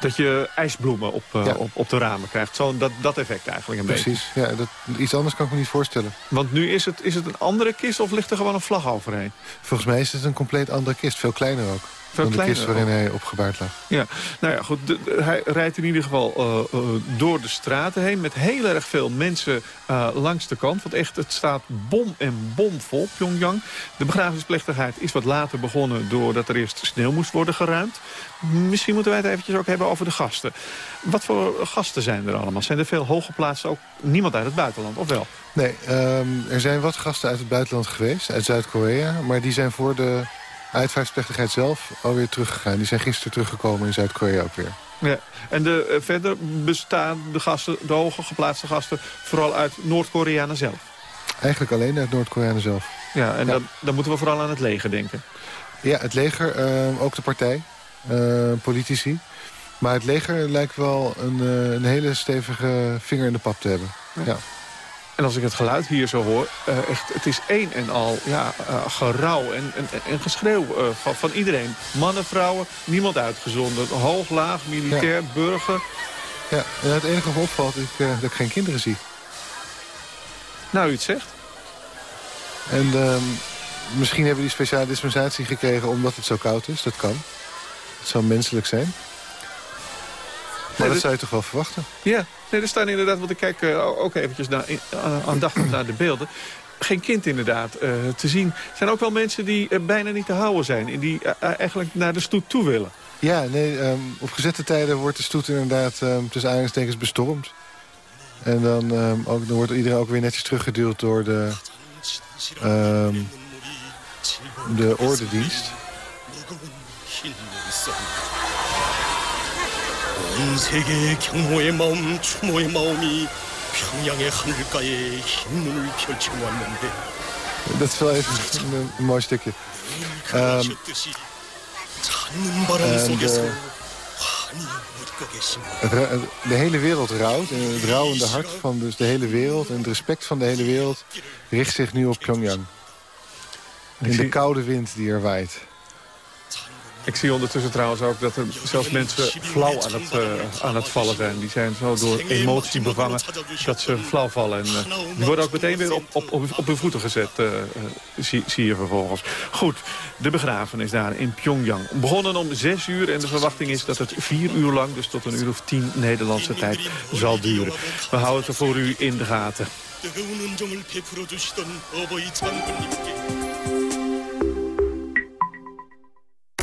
Speaker 7: dat je ijsbloemen op, uh, ja. op, op, de ramen krijgt. Zo, dat, dat effect eigenlijk een
Speaker 8: Precies.
Speaker 7: beetje.
Speaker 8: Precies, ja, dat, iets anders kan ik me niet voorstellen.
Speaker 7: Want nu is het, is het een andere kist of ligt er gewoon een vlag overheen?
Speaker 8: Volgens mij is het een compleet andere kist, veel kleiner ook. Dan de kist waarin hij opgebaard lag.
Speaker 7: Ja, nou ja, goed. De, de, hij rijdt in ieder geval uh, uh, door de straten heen... met heel erg veel mensen uh, langs de kant. Want echt, het staat bom en bom vol, Pyongyang. De begrafenisplechtigheid is wat later begonnen... doordat er eerst sneeuw moest worden geruimd. Misschien moeten wij het eventjes ook hebben over de gasten. Wat voor gasten zijn er allemaal? Zijn er veel hooggeplaatsten, ook niemand uit het buitenland, of wel?
Speaker 8: Nee, um, er zijn wat gasten uit het buitenland geweest, uit Zuid-Korea. Maar die zijn voor de uitvaartsplechtigheid zelf alweer teruggegaan. Die zijn gisteren teruggekomen in Zuid-Korea ook weer.
Speaker 7: Ja. En de, uh, verder bestaan de gasten, de hoge geplaatste gasten, vooral uit Noord-Koreanen zelf?
Speaker 8: Eigenlijk alleen uit Noord-Koreanen zelf.
Speaker 7: Ja, en ja. Dan, dan moeten we vooral aan het leger denken.
Speaker 8: Ja, het leger, uh, ook de partij, uh, politici. Maar het leger lijkt wel een, een hele stevige vinger in de pap te hebben. Ja. ja.
Speaker 7: En als ik het geluid hier zo hoor, uh, echt, het is één en al ja, uh, gerouw en, en, en geschreeuw uh, van, van iedereen. Mannen, vrouwen, niemand uitgezonderd. Hoog, laag, militair, ja. burger.
Speaker 8: Ja, en het enige wat opvalt is dat ik geen kinderen zie.
Speaker 7: Nou, u het zegt.
Speaker 8: En uh, misschien hebben die speciale dispensatie gekregen omdat het zo koud is. Dat kan. Het zou menselijk zijn. Maar dat zou je toch wel verwachten?
Speaker 7: Ja, nee, er staan inderdaad, want ik kijk uh, ook eventjes naar, uh, aandachtig naar de beelden. Geen kind inderdaad uh, te zien. Er zijn ook wel mensen die bijna niet te houden zijn. En die eigenlijk naar de stoet toe willen.
Speaker 8: Ja, nee, um, op gezette tijden wordt de stoet inderdaad um, tussen aanhalingstekens bestormd. En dan, um, ook, dan wordt iedereen ook weer netjes teruggeduwd door de, de ordendienst. 온 세계의 경호의 마음, 추모의 마음이 평양의 하늘가에 흰 눈을 펼치고 왔는데. Dat is wel even een, een mooi stukje. Um, en de, Het, de hele wereld rouwt. En het rouwende hart van dus de hele wereld en het respect van de hele wereld richt zich nu op Pyongyang. In de koude wind die er waait.
Speaker 7: Ik zie ondertussen trouwens ook dat er zelfs mensen flauw aan het, uh, aan het vallen zijn. Die zijn zo door emotie bevangen dat ze flauw vallen. En, uh, die worden ook meteen weer op, op, op, hun voeten gezet, uh, zie, zie, je vervolgens. Goed, de begrafenis daar in Pyongyang. Begonnen om zes uur en de verwachting is dat het vier uur lang... dus tot een uur of tien Nederlandse tijd zal duren. We houden het voor u in de gaten.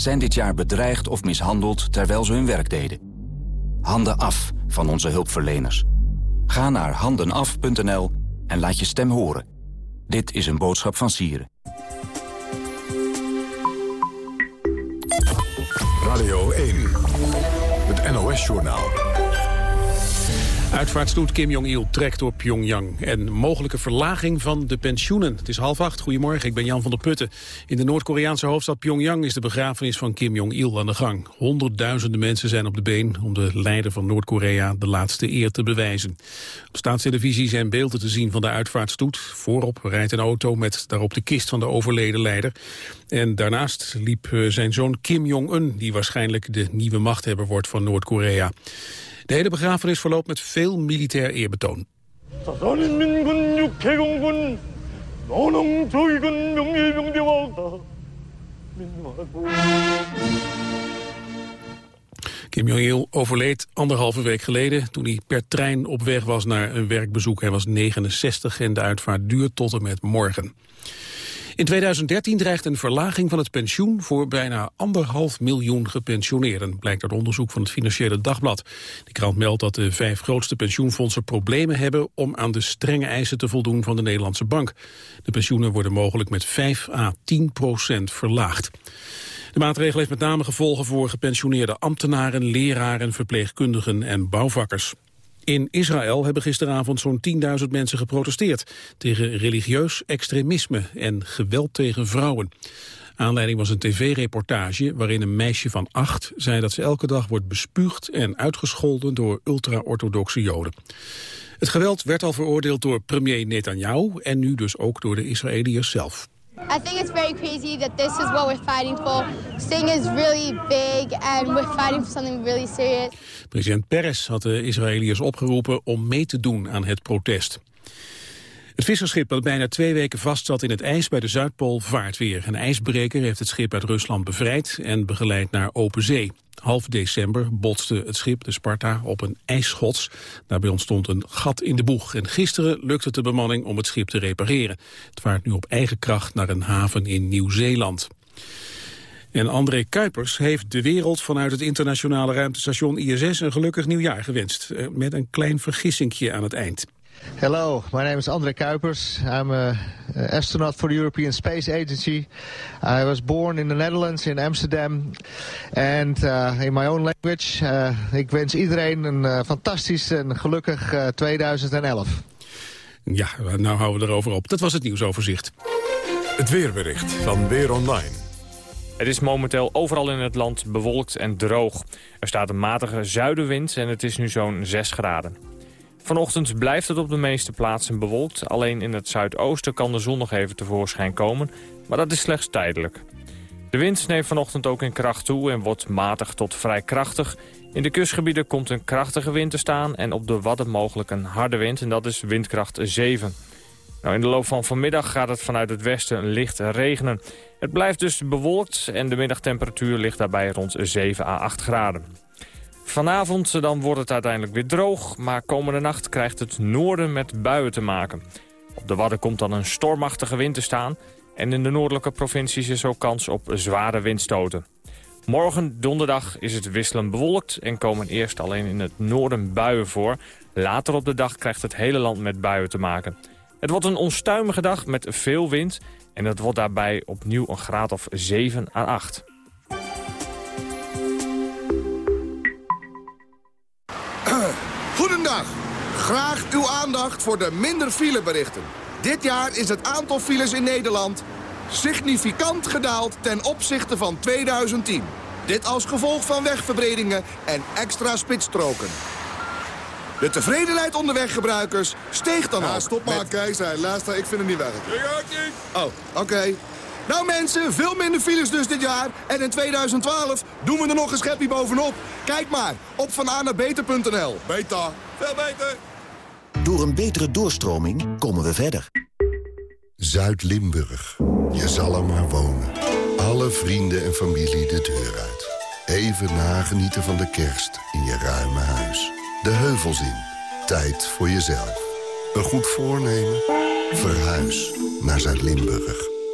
Speaker 14: zijn dit jaar bedreigd of mishandeld terwijl ze hun werk deden. Handen af van onze hulpverleners. Ga naar handenaf.nl en laat je stem horen. Dit is een boodschap van Sieren.
Speaker 1: Radio 1, het NOS-journaal.
Speaker 2: Uitvaartstoet Kim Jong-il trekt door Pyongyang. En mogelijke verlaging van de pensioenen. Het is half acht. Goedemorgen, ik ben Jan van der Putten. In de Noord-Koreaanse hoofdstad Pyongyang is de begrafenis van Kim Jong-il aan de gang. Honderdduizenden mensen zijn op de been om de leider van Noord-Korea de laatste eer te bewijzen. Op staatstelevisie zijn beelden te zien van de uitvaartstoet. Voorop rijdt een auto met daarop de kist van de overleden leider. En daarnaast liep eh, zijn zoon Kim Jong-un, die waarschijnlijk de nieuwe machthebber wordt van Noord-Korea. De hele begrafenis verloopt met veel militair eerbetoon. Kim Jong-il overleed anderhalve week geleden toen hij per trein op weg was naar een werkbezoek. Hij was 69 en de uitvaart duurt tot en met morgen. In 2013 dreigt een verlaging van het pensioen voor bijna anderhalf miljoen gepensioneerden, blijkt uit onderzoek van het Financiële Dagblad. De krant meldt dat de vijf grootste pensioenfondsen problemen hebben om aan de strenge eisen te voldoen van de Nederlandse bank. De pensioenen worden mogelijk met 5 à 10 procent verlaagd. De maatregel heeft met name gevolgen voor gepensioneerde ambtenaren, leraren, verpleegkundigen en bouwvakkers. In Israël hebben gisteravond zo'n 10.000 mensen geprotesteerd tegen religieus extremisme en geweld tegen vrouwen. Aanleiding was een tv-reportage waarin een meisje van acht zei dat ze elke dag wordt bespuugd en uitgescholden door ultra-orthodoxe joden. Het geweld werd al veroordeeld door premier Netanyahu en nu dus ook door de Israëliërs zelf.
Speaker 15: I think it's very crazy that this is what we're fighting for. Sting is really big and we're fighting for something really serious.
Speaker 2: President Peres had de Israëliërs opgeroepen om mee te doen aan het protest. Het visserschip dat bijna twee weken vastzat in het ijs bij de Zuidpool vaart weer. Een ijsbreker heeft het schip uit Rusland bevrijd en begeleid naar open zee. Half december botste het schip, de Sparta, op een ijsschots. Daarbij ontstond een gat in de boeg. En gisteren lukte het de bemanning om het schip te repareren. Het vaart nu op eigen kracht naar een haven in Nieuw-Zeeland. En André Kuipers heeft de wereld vanuit het internationale ruimtestation ISS een gelukkig nieuwjaar gewenst. Eh, met een klein vergissingje aan het eind.
Speaker 16: Hello, my name is Andre Kuipers. I'm an astronaut for the European Space Agency. I was born in the Netherlands, in Amsterdam. And uh, in my own language, uh, ik wens iedereen een uh, fantastisch en gelukkig 2011.
Speaker 2: Ja, nou houden we erover op. Dat was het nieuwsoverzicht.
Speaker 1: Het weerbericht van Weer Online.
Speaker 17: Het is momenteel overal in het land bewolkt en droog. Er staat een matige zuidenwind en het is nu zo'n 6 graden. Vanochtend blijft het op de meeste plaatsen bewolkt. Alleen in het zuidoosten kan de zon nog even tevoorschijn komen. Maar dat is slechts tijdelijk. De wind neemt vanochtend ook in kracht toe en wordt matig tot vrij krachtig. In de kustgebieden komt een krachtige wind te staan en op de Wadden mogelijk een harde wind. En dat is windkracht 7. Nou, in de loop van vanmiddag gaat het vanuit het westen licht regenen. Het blijft dus bewolkt en de middagtemperatuur ligt daarbij rond 7 à 8 graden. Vanavond dan wordt het uiteindelijk weer droog, maar komende nacht krijgt het noorden met buien te maken. Op de Wadden komt dan een stormachtige wind te staan... en in de noordelijke provincies is ook kans op zware windstoten. Morgen, donderdag, is het wisselend bewolkt en komen eerst alleen in het noorden buien voor. Later op de dag krijgt het hele land met buien te maken. Het wordt een onstuimige dag met veel wind en het wordt daarbij opnieuw een graad of 7 à 8.
Speaker 18: Goedendag. Graag uw aandacht voor de minder fileberichten. Dit jaar is het aantal files in Nederland significant gedaald ten opzichte van 2010. Dit als gevolg van wegverbredingen en extra spitsstroken. De tevredenheid onder weggebruikers steeg dan
Speaker 8: Ja,
Speaker 18: ook.
Speaker 8: stop maar,
Speaker 18: met-
Speaker 8: Kees. Luister, ik vind het niet werken.
Speaker 18: Ik ook niet. Oh, oké. Nou mensen, veel minder files dus dit jaar. En in 2012 doen we er nog een schepje bovenop. Kijk maar, op vananabeter.nl. Beta. Veel beter.
Speaker 19: Door een betere doorstroming komen we verder.
Speaker 20: Zuid-Limburg. Je zal er maar wonen. Alle vrienden en familie de deur uit. Even nagenieten van de kerst in je ruime huis. De heuvels in. Tijd voor jezelf. Een goed voornemen? Verhuis naar Zuid-Limburg.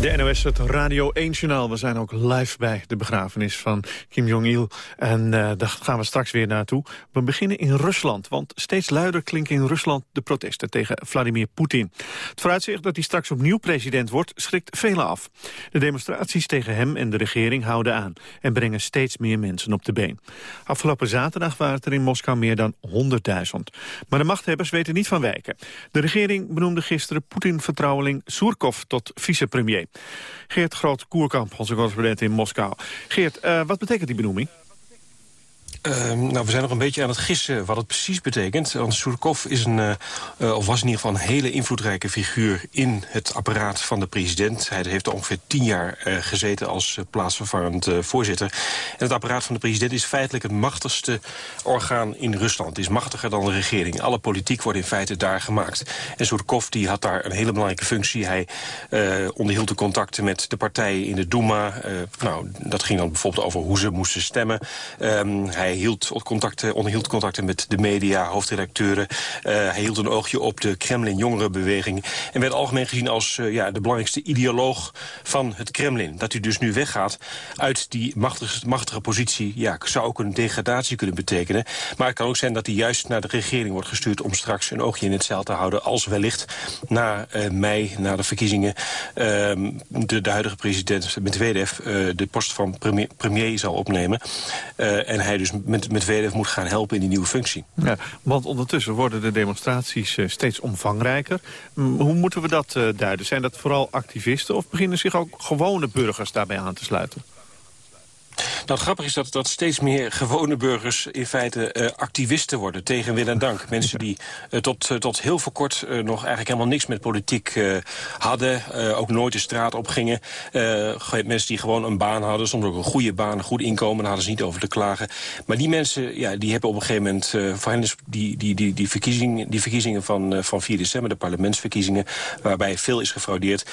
Speaker 7: De NOS, het Radio 1-journaal. We zijn ook live bij de begrafenis van Kim Jong-il. En eh, daar gaan we straks weer naartoe. We beginnen in Rusland, want steeds luider klinken in Rusland de protesten tegen Vladimir Poetin. Het vooruitzicht dat hij straks opnieuw president wordt, schrikt velen af. De demonstraties tegen hem en de regering houden aan en brengen steeds meer mensen op de been. Afgelopen zaterdag waren het er in Moskou meer dan 100.000. Maar de machthebbers weten niet van wijken. De regering benoemde gisteren Poetin-vertrouweling Surkov tot vicepremier. Geert Groot-Koerkamp, onze correspondent in Moskou. Geert, eh, wat betekent die benoeming?
Speaker 21: Ehm, nou, we zijn nog een beetje aan het gissen wat het precies betekent. Want Surkov is een, eh, eh, of was in ieder geval een hele invloedrijke figuur... in het apparaat van de president. Hij heeft er ongeveer tien jaar eh, gezeten als plaatsvervangend voorzitter. En het apparaat van de president is feitelijk het machtigste orgaan in Rusland. Het is machtiger dan de regering. Alle politiek wordt in feite daar gemaakt. En Surkov die had daar een hele belangrijke functie. Hij onderhield de contacten met de partijen in de Duma. Nou, dat ging dan bijvoorbeeld over hoe ze moesten stemmen. Ehm, hij hield contacten, onderhield contacten met de media, hoofdredacteuren. Eh, hij hield een oogje op de Kremlin-jongerenbeweging. En werd algemeen gezien als eh, ja, de belangrijkste ideoloog van het Kremlin. Dat hij dus nu weggaat uit die machtige, machtige positie... Ja, zou ook een degradatie kunnen betekenen. Maar het kan ook zijn dat hij juist naar de regering wordt gestuurd... om straks een oogje in het zeil te houden... als wellicht na eh, mei, na de verkiezingen... ehm, de, de huidige president Medvedev eh, de post van premier, premier zal opnemen. En hij dus met Medvedev moet gaan helpen in die nieuwe functie.
Speaker 7: Ja, want ondertussen worden de demonstraties eh, steeds omvangrijker. Mm, Hoe moeten we dat eh, duiden? Zijn dat vooral activisten of beginnen zich ook gewone burgers daarbij aan te sluiten?
Speaker 21: Nou, het grappige is dat, dat steeds meer gewone burgers in feite eh, activisten worden tegen wil en dank. Mensen die eh, tot, eh, tot heel voor kort nog eigenlijk helemaal niks met politiek hadden. ook nooit de straat op gingen. Ge- mensen die gewoon een baan hadden, soms ook een goede baan, een goed inkomen. Daar hadden ze niet over te klagen. Maar die mensen, ja, die hebben op een gegeven moment... voor hen is die, die, die, die, verkiezing, die verkiezingen van, van 4 december, de parlementsverkiezingen... waarbij veel is gefraudeerd,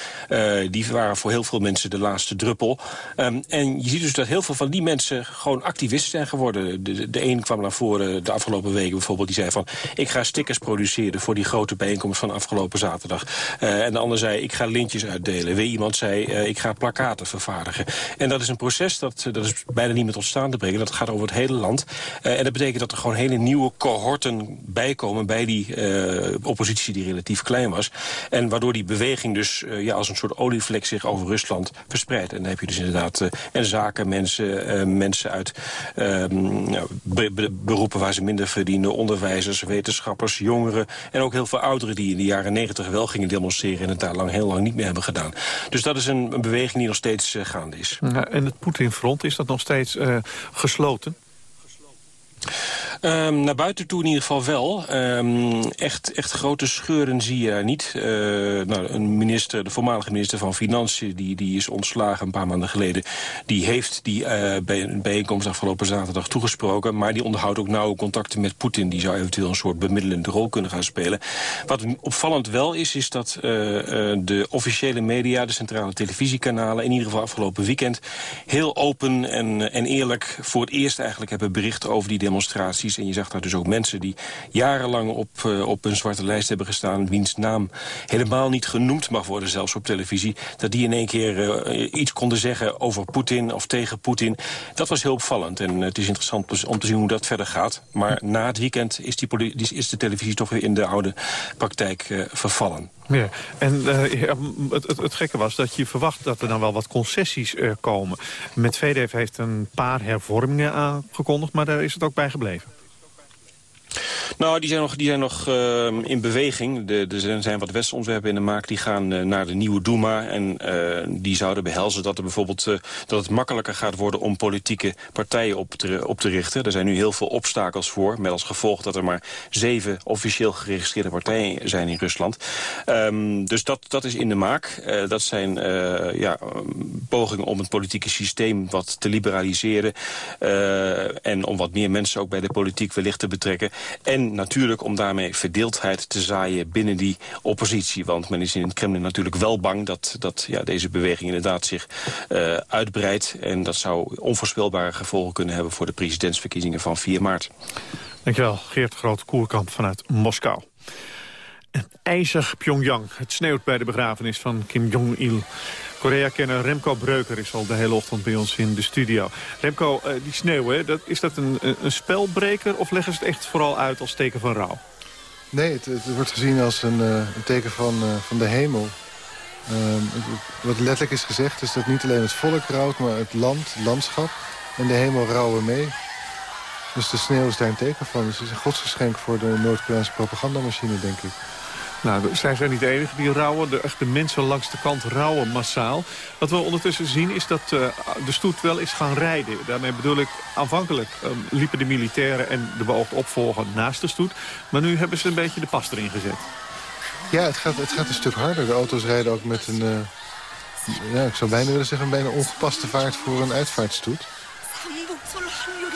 Speaker 21: die waren voor heel veel mensen de laatste druppel. Ehm, en je ziet dus dat heel veel van die mensen gewoon activisten zijn geworden. De, de, een kwam naar voren de afgelopen weken bijvoorbeeld. Die zei van, ik ga stickers produceren voor die grote bijeenkomst van afgelopen zaterdag. Eh, en de ander zei, ik ga lintjes uitdelen. Weer iemand zei, eh, ik ga plakaten vervaardigen. En dat is een proces, dat, eh, dat is bijna niet meer tot staan te brengen. Dat gaat over het hele land. En dat betekent dat er gewoon hele nieuwe cohorten bijkomen... bij die oppositie die relatief klein was. En waardoor die beweging dus ja, als een soort olievlek zich over Rusland verspreidt. En dan heb je dus inderdaad en zakenmensen, mensen uit ehm, nou, beroepen waar ze minder verdienen. Onderwijzers, wetenschappers, jongeren en ook heel veel ouderen die in de jaren negentig wel gingen demonstreren en het daar lang, heel lang niet meer hebben gedaan. Dus dat is een, beweging die nog steeds gaande is.
Speaker 7: En het Poetinfront, is dat nog steeds gesloten?
Speaker 21: Um, naar buiten toe in ieder geval wel. Um, echt, echt grote scheuren zie je daar niet. Uh, nou, een minister, de voormalige minister van Financiën... Die, die is ontslagen een paar maanden geleden. Die heeft die uh, bij een bijeenkomst afgelopen zaterdag toegesproken... maar die onderhoudt ook nauwe contacten met Poetin. Die zou eventueel een soort bemiddelende rol kunnen gaan spelen. Wat opvallend wel is, is dat uh, de officiële media... de centrale televisiekanalen, in ieder geval afgelopen weekend... heel open en, en eerlijk voor het eerst eigenlijk hebben bericht over die demonstraties en je zag daar dus ook mensen die jarenlang op, uh, op een zwarte lijst hebben gestaan... wiens naam helemaal niet genoemd mag worden, zelfs op televisie... dat die in één keer uh, iets konden zeggen over Poetin of tegen Poetin. Dat was heel opvallend en het is interessant om te zien hoe dat verder gaat. Maar na het weekend is, die is de televisie toch weer in de oude praktijk uh, vervallen.
Speaker 7: Ja, en het, gekke was dat je verwacht dat er dan wel wat concessies uh, komen. Met VDF heeft een paar hervormingen aangekondigd, maar daar is het ook bij gebleven.
Speaker 21: Nou, die zijn nog, die zijn nog uh, in beweging. Er zijn wat wetsontwerpen in de maak. Die gaan uh, naar de nieuwe Duma. En uh, die zouden behelzen dat, er bijvoorbeeld, dat het makkelijker gaat worden... om politieke partijen op te, op te richten. Er zijn nu heel veel obstakels voor. Met als gevolg dat er maar zeven officieel geregistreerde partijen zijn in Rusland. Um, dus dat, dat is in de maak. dat zijn ja, pogingen om het politieke systeem wat te liberaliseren. en om wat meer mensen ook bij de politiek wellicht te betrekken. En natuurlijk om daarmee verdeeldheid te zaaien binnen die oppositie. Want men is in het Kremlin natuurlijk wel bang dat, dat ja, deze beweging inderdaad zich uh, uitbreidt. En dat zou onvoorspelbare gevolgen kunnen hebben voor de presidentsverkiezingen van 4 maart.
Speaker 7: Dankjewel, Geert Groot-Koerkamp vanuit Moskou. IJzig Pyongyang. Het sneeuwt bij de begrafenis van Kim Jong-il. Korea-kenner Remco Breuker is al de hele ochtend bij ons in de studio. Remco, uh, die sneeuw, hè, dat, is dat een, een spelbreker of leggen ze het echt vooral uit als teken van rouw?
Speaker 8: Nee, het, het wordt gezien als een, uh, een teken van, uh, van de hemel. Ehm, wat letterlijk is gezegd is dat niet alleen het volk rouwt, maar het land, het landschap en de hemel rouwen mee. Dus de sneeuw is daar een teken van. Dus het is een godsgeschenk voor de Noord-Koreaanse propagandamachine, denk ik.
Speaker 7: Nou, zij zijn niet de enige die rouwen. De, echt de mensen langs de kant rouwen massaal. Wat we ondertussen zien is dat uh, de stoet wel is gaan rijden. Daarmee bedoel ik, aanvankelijk um, liepen de militairen en de beoogde opvolger naast de stoet. Maar nu hebben ze een beetje de pas erin gezet.
Speaker 8: Ja, het gaat, het gaat een stuk harder. De auto's rijden ook met een, uh, ja, ik zou bijna willen zeggen, een bijna ongepaste vaart voor een uitvaartstoet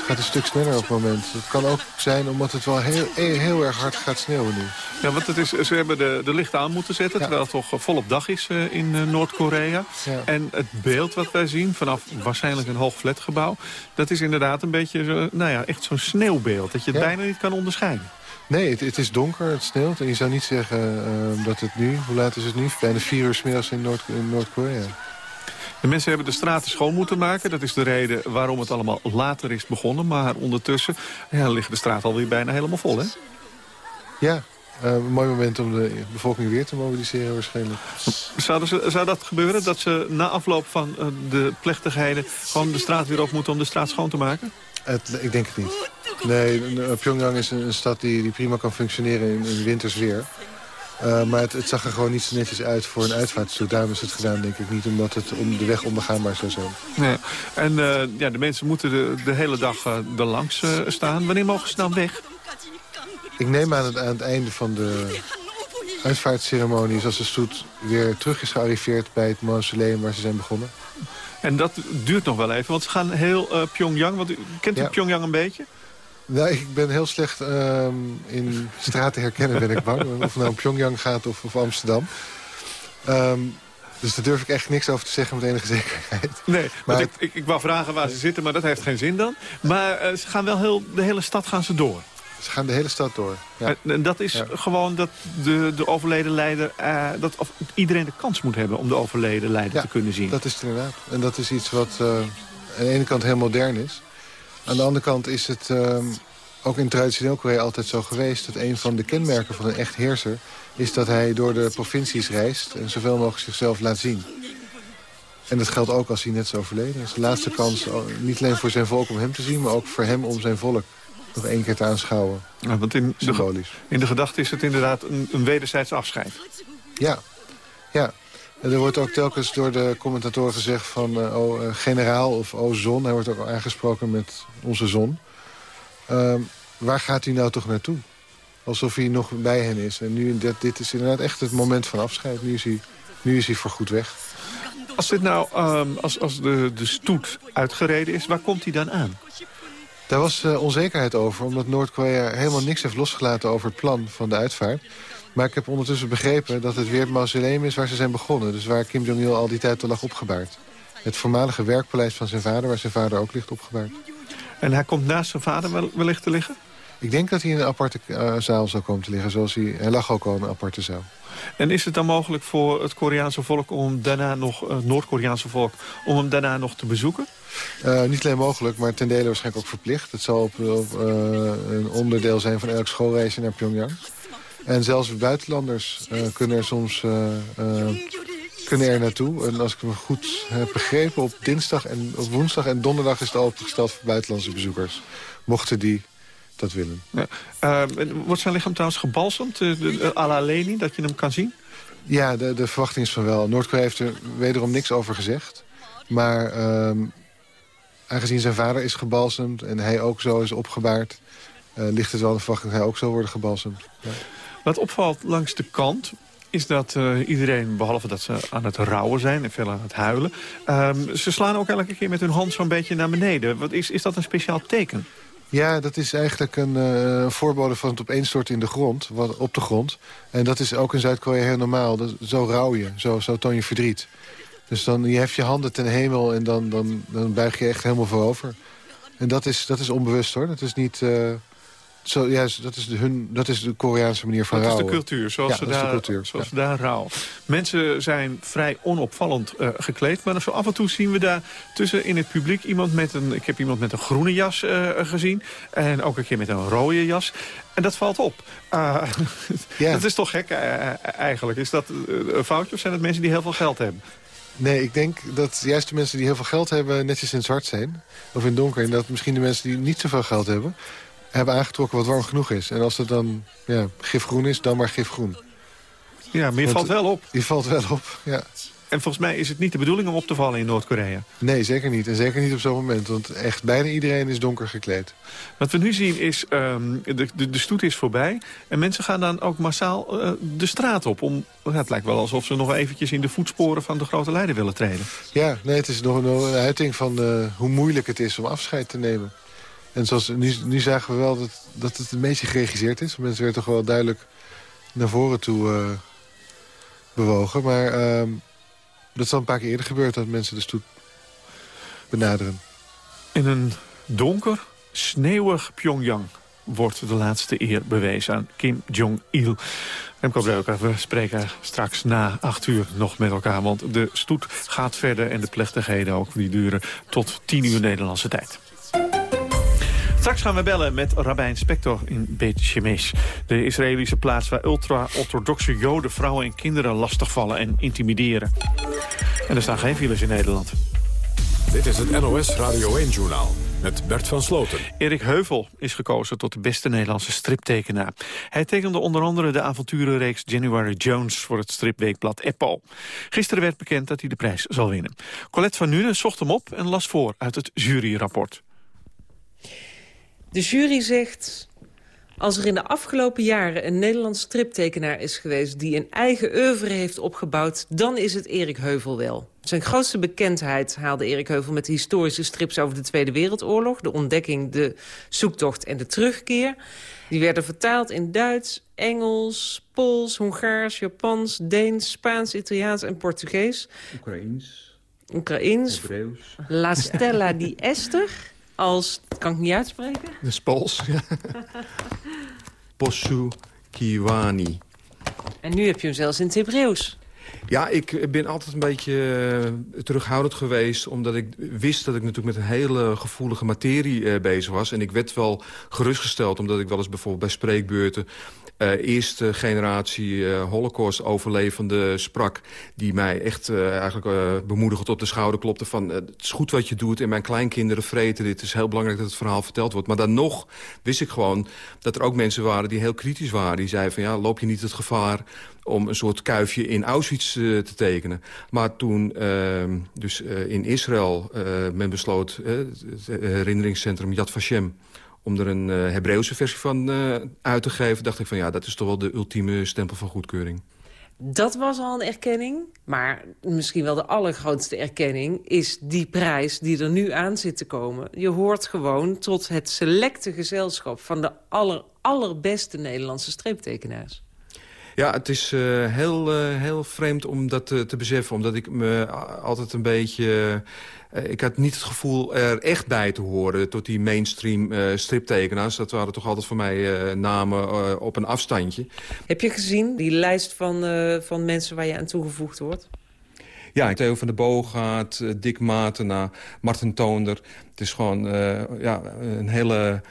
Speaker 8: gaat een stuk sneller op het moment. Het kan ook zijn omdat het wel heel, heel erg hard gaat sneeuwen nu.
Speaker 7: Ja, want het is, ze hebben de, de lichten aan moeten zetten... terwijl het toch volop dag is uh, in uh, Noord-Korea. Ja. En het beeld wat wij zien vanaf waarschijnlijk een hoog flatgebouw... dat is inderdaad een beetje zo, nou ja, echt zo'n sneeuwbeeld... dat je het ja. bijna niet kan onderscheiden.
Speaker 8: Nee, het, het, is donker, het sneeuwt. En je zou niet zeggen uh, dat het nu... Hoe laat is het nu? Bijna vier uur s middags in Noord-Korea. Noord
Speaker 7: de mensen hebben de straten schoon moeten maken. Dat is de reden waarom het allemaal later is begonnen. Maar ondertussen ja, liggen de straten alweer bijna helemaal vol, hè?
Speaker 8: Ja, uh, een mooi moment om de bevolking weer te mobiliseren waarschijnlijk.
Speaker 7: Zou, ze, zou dat gebeuren? Dat ze na afloop van uh, de plechtigheden... gewoon de straat weer op moeten om de straat schoon te maken?
Speaker 8: Het, ik denk het niet. Nee, Pyongyang is een, een stad die, die prima kan functioneren in, in winters weer. Uh, maar het, het, zag er gewoon niet zo netjes uit voor een uitvaartstoet. Daarom is het gedaan, denk ik. Niet omdat het om de weg onbegaanbaar zou zijn.
Speaker 7: En uh, ja, de mensen moeten de, de hele dag uh, er langs staan. Wanneer mogen ze dan weg?
Speaker 8: Ik neem aan het, aan het einde van de uitvaartceremonie... als de stoet weer terug is gearriveerd bij het mausoleum waar ze zijn begonnen.
Speaker 7: En dat duurt nog wel even, want ze gaan heel Pyongyang... Want, kent u ja. Pyongyang een beetje?
Speaker 8: Nou, ik ben heel slecht uh, in straten herkennen, ben ik bang. Of het nou om Pyongyang gaat of, of Amsterdam. Um, dus daar durf ik echt niks over te zeggen met enige zekerheid.
Speaker 7: Nee, maar ik, ik, ik, wou vragen waar ze zitten, maar dat heeft geen zin dan. Maar uh, ze gaan wel heel, de hele stad gaan ze door.
Speaker 8: Ze gaan de hele stad door. Ja.
Speaker 7: En dat is ja. gewoon dat de, de overleden leider... Uh, dat of iedereen de kans moet hebben om de overleden leider
Speaker 8: ja,
Speaker 7: te kunnen zien.
Speaker 8: dat is het inderdaad. En dat is iets wat uh, aan de ene kant heel modern is. Aan de andere kant is het uh, ook in traditioneel Korea altijd zo geweest... dat een van de kenmerken van een echt heerser... is dat hij door de provincies reist en zoveel mogelijk zichzelf laat zien. En dat geldt ook als hij net is overleden. Is de laatste kans, niet alleen voor zijn volk om hem te zien... maar ook voor hem om zijn volk nog één keer te aanschouwen.
Speaker 7: Ja, want in De, in de gedachte is het inderdaad een, een wederzijds afscheid.
Speaker 8: Ja, ja. Er wordt ook telkens door de commentatoren gezegd van... Uh, oh, uh, generaal of oh, zon. Hij wordt ook aangesproken met onze zon. Uh, waar gaat hij nou toch naartoe? Alsof hij nog bij hen is. En nu, dit, dit is inderdaad echt het moment van afscheid. Nu is hij, nu is hij voor goed weg.
Speaker 7: Als, dit nou, um, als, als de, de stoet uitgereden is, waar komt hij dan aan?
Speaker 8: Daar was uh, onzekerheid over, omdat Noord-Korea helemaal niks heeft losgelaten over het plan van de uitvaart. Maar ik heb ondertussen begrepen dat het weer het mausoleum is waar ze zijn begonnen. Dus waar Kim Jong-il al die tijd al lag opgebaard. Het voormalige werkpaleis van zijn vader, waar zijn vader ook ligt opgebaard.
Speaker 7: En hij komt naast zijn vader wellicht te liggen?
Speaker 8: Ik denk dat hij in een aparte uh, zaal zou komen te liggen. Zoals hij, hij lag ook al in een aparte zaal.
Speaker 7: En is het dan mogelijk voor het Koreaanse volk om daarna nog, uh, Noord-Koreaanse volk, om hem daarna nog te bezoeken?
Speaker 8: Uh, niet alleen mogelijk, maar ten dele waarschijnlijk ook verplicht. Het zal op, op een onderdeel zijn van elk schoolreisje naar Pyongyang. En zelfs buitenlanders uh, kunnen er soms kunnen er naartoe. En als ik me goed heb begrepen, op dinsdag en op woensdag en donderdag is het opengesteld voor buitenlandse bezoekers. Mochten die dat willen. Ja.
Speaker 7: Uh, wordt zijn lichaam trouwens gebalsemd, à la Leni, dat je hem kan zien?
Speaker 8: Ja, de, de verwachting is van wel. Noord-Korea heeft er wederom niks over gezegd. Maar uh, aangezien zijn vader is gebalsemd en hij ook zo is opgebaard... Uh, ligt het wel de verwachting dat hij ook zal worden gebalsemd. Ja.
Speaker 7: Wat opvalt langs de kant is dat uh, iedereen, behalve dat ze aan het rouwen zijn en veel aan het huilen... Um, ze slaan ook elke keer met hun hand zo'n beetje naar beneden. Wat is, is dat een speciaal teken?
Speaker 8: Ja, dat is eigenlijk een uh, voorbode van het opeenstorten in de grond, wat, op de grond. En dat is ook in Zuid-Korea heel normaal. Zo rouw je, zo, zo toon je verdriet. Dus dan je heft je handen ten hemel en dan, dan, dan buig je echt helemaal voorover. En dat is, dat is onbewust hoor. Dat is niet... Uh, zo, ja, dat, is de, hun, dat is de Koreaanse manier van rouwen.
Speaker 7: Dat is de cultuur, zoals, ja, ze, daar, cultuur. zoals ja. daar rouwen. Mensen zijn vrij onopvallend uh, gekleed. Maar zo af en toe zien we daar tussen in het publiek iemand met een... Ik heb iemand met een groene jas uh, gezien. En ook een keer met een rode jas. En dat valt op. Uh, ja. dat is toch gek eigenlijk. Is dat een foutje of zijn het mensen die heel veel geld hebben?
Speaker 8: Nee, ik denk dat juist de mensen die heel veel geld hebben... netjes in zwart zijn. Of in donker. En dat misschien de mensen die niet zoveel geld hebben hebben aangetrokken wat warm genoeg is. En als het dan ja, gifgroen is, dan maar gifgroen.
Speaker 7: Ja, maar je valt wel op.
Speaker 8: Je valt wel op, ja.
Speaker 7: En volgens mij is het niet de bedoeling om op te vallen in Noord-Korea.
Speaker 8: Nee, zeker niet. En zeker niet op zo'n moment. Want echt bijna iedereen is donker gekleed.
Speaker 7: Wat we nu zien is, um, de, de, de stoet is voorbij. En mensen gaan dan ook massaal uh, de straat op. Om, het lijkt wel alsof ze nog eventjes in de voetsporen van de grote leider willen treden.
Speaker 8: Ja, nee, het is nog een, een uiting van uh, hoe moeilijk het is om afscheid te nemen. En zoals, nu, zagen we wel dat, dat het een beetje geregisseerd is. Mensen werden toch wel duidelijk naar voren toe uh, bewogen. Maar uh, dat is al een paar keer eerder gebeurd dat mensen de stoet benaderen.
Speaker 7: In een donker, sneeuwig Pyongyang wordt de laatste eer bewezen aan Kim Jong-il. Remco Breuker, we spreken straks na acht uur nog met elkaar... want de stoet gaat verder en de plechtigheden ook, die duren tot tien uur Nederlandse tijd. Straks gaan we bellen met Rabijn Spector in Beit Shemesh. De Israëlische plaats waar ultra-orthodoxe joden vrouwen en kinderen lastigvallen en intimideren. En er staan geen files in Nederland.
Speaker 1: Dit is het NOS Radio 1-journaal met Bert van Sloten.
Speaker 7: Erik Heuvel is gekozen tot de beste Nederlandse striptekenaar. Hij tekende onder andere de avonturenreeks January Jones... voor het stripweekblad Eppo. Gisteren werd bekend dat hij de prijs zal winnen. Colette van Nuenen zocht hem op en las voor uit het juryrapport.
Speaker 22: De jury zegt... Als er in de afgelopen jaren een Nederlands striptekenaar is geweest... die een eigen oeuvre heeft opgebouwd, dan is het Erik Heuvel wel. Zijn grootste bekendheid haalde Erik Heuvel met historische strips over de Tweede Wereldoorlog. De ontdekking, de zoektocht en de terugkeer. Die werden vertaald in Duits, Engels, Pools, Hongaars, Japans, Deens, Spaans, Italiaans en Portugees.
Speaker 23: Oekraïens.
Speaker 22: Oekraïens.
Speaker 23: Hebreeuws.
Speaker 22: La Stella di Esther als... Kan ik niet uitspreken?
Speaker 23: Dat is Pools, ja. Poshu Kiwani.
Speaker 22: En nu heb je hem zelfs in het Hebreeuws.
Speaker 23: Ja, ik ben altijd een beetje eh, terughoudend geweest... omdat ik wist dat ik natuurlijk met een hele gevoelige materie uh, bezig was. En ik werd wel gerustgesteld, omdat ik wel eens bijvoorbeeld bij spreekbeurten... Uh, eerste generatie holocaust-overlevende sprak... die mij echt eigenlijk bemoedigend op de schouder klopte van... het is goed wat je doet en mijn kleinkinderen vreten dit. Het is heel belangrijk dat het verhaal verteld wordt. Maar dan nog wist ik gewoon dat er ook mensen waren die heel kritisch waren. Die zeiden van ja, loop je niet het gevaar om een soort kuifje in Auschwitz uh, te tekenen. Maar toen uh, dus uh, in Israël men besloot... het herinneringscentrum Yad Vashem om er een Hebreeuwse versie van uit te geven... dacht ik van ja, dat is toch wel de ultieme stempel van goedkeuring.
Speaker 22: Dat was al een erkenning. Maar misschien wel de allergrootste erkenning is die prijs die er nu aan zit te komen. Je hoort gewoon tot het selecte gezelschap van de aller, allerbeste Nederlandse streeptekenaars.
Speaker 23: Ja, het is uh, heel, uh, heel vreemd om dat uh, te beseffen. Omdat ik me altijd een beetje... ik had niet het gevoel er echt bij te horen tot die mainstream striptekenaars. Dat waren toch altijd voor mij namen op een afstandje.
Speaker 22: Heb je gezien die lijst van, van mensen waar je aan toegevoegd wordt?
Speaker 23: Ja, Theo van der Boogaard, Dick Matena, Martin Toonder. Het is gewoon ja, een hele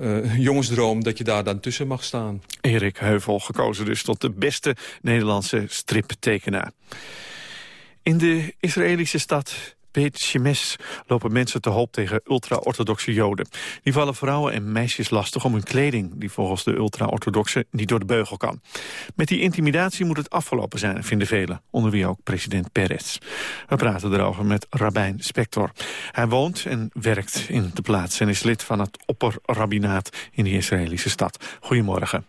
Speaker 23: uh, jongensdroom dat je daar dan tussen mag staan.
Speaker 7: Erik Heuvel, gekozen dus tot de beste Nederlandse striptekenaar. In de Israëlische stad Beit Shemesh lopen mensen te hoop tegen ultra-orthodoxe joden. Die vallen vrouwen en meisjes lastig om hun kleding... die volgens de ultra-orthodoxen niet door de beugel kan. Met die intimidatie moet het afgelopen zijn, vinden velen. Onder wie ook president Peretz. We praten erover met Rabijn Spector. Hij woont en werkt in de plaats en is lid van het opperrabbinaat in de Israëlische stad. Goedemorgen.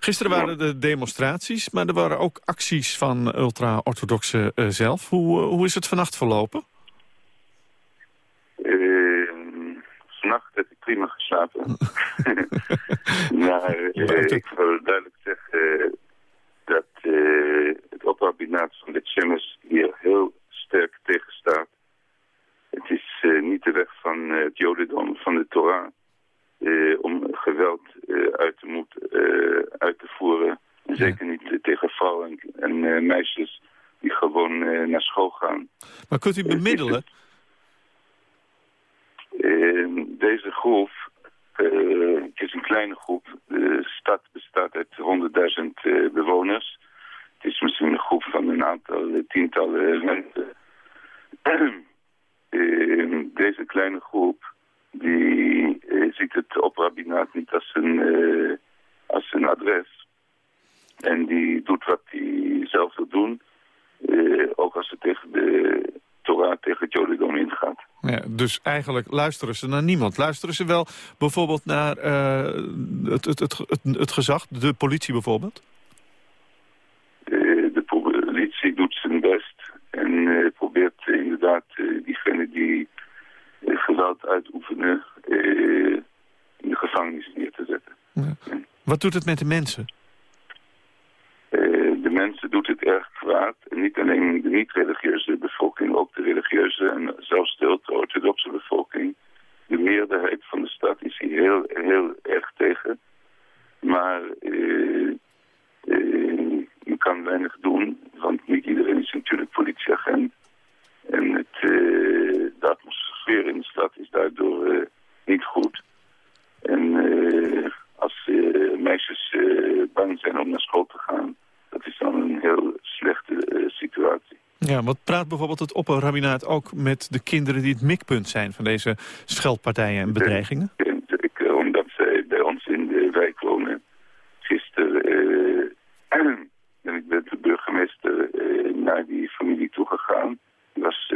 Speaker 7: Gisteren waren er demonstraties, maar er waren ook acties van ultra-orthodoxen uh, zelf. Hoe, uh, hoe is het vannacht verlopen?
Speaker 24: Uh, vannacht heb ik prima geslapen. maar ik wil duidelijk zeggen dat het oprabbinaat van de hier heel sterk tegen staat. Het is niet de weg van het jodendom, van de Torah. Uh, om geweld uh, uit, te moet, uh, uit te voeren. En zeker niet tegen vrouwen en, en meisjes die gewoon naar school gaan.
Speaker 7: Maar kunt u bemiddelen?
Speaker 24: deze groep, het is een kleine groep. De stad bestaat uit 100.000 bewoners. Het is misschien een groep van een aantal tientallen mensen. deze kleine groep die uh, ziet het oprabbinaat niet als een, uh, als een adres. En die doet wat hij zelf wil doen. Uh, ook als het tegen de Torah, tegen het Jodendom ingaat.
Speaker 7: Ja, dus eigenlijk luisteren ze naar niemand. Luisteren ze wel bijvoorbeeld naar het, het, het, het, het gezag, de politie bijvoorbeeld?
Speaker 24: de politie doet zijn best en probeert inderdaad diegene die geweld uitoefenen uh, in de gevangenis neer te zetten.
Speaker 7: Ja. Wat doet het met de mensen?
Speaker 24: Uh, de mensen doet het erg kwaad. En niet alleen de niet-religieuze bevolking, ook de religieuze en zelfs de orthodoxe bevolking. De meerderheid van de stad is hier heel, heel erg tegen. Maar uh, je kan weinig doen, want niet iedereen is natuurlijk politieagent. En het, de atmosfeer in de stad is daardoor uh, niet goed. En uh, als uh, meisjes bang zijn om naar school te gaan, dat is dan een heel slechte situatie.
Speaker 7: Ja, wat praat bijvoorbeeld het opperrabbinaat ook met de kinderen die het mikpunt zijn van deze scheldpartijen en bedreigingen?
Speaker 24: Ik, omdat zij bij ons in de wijk wonen. Gisteren ben ik met de burgemeester naar die familie toegegaan. Die was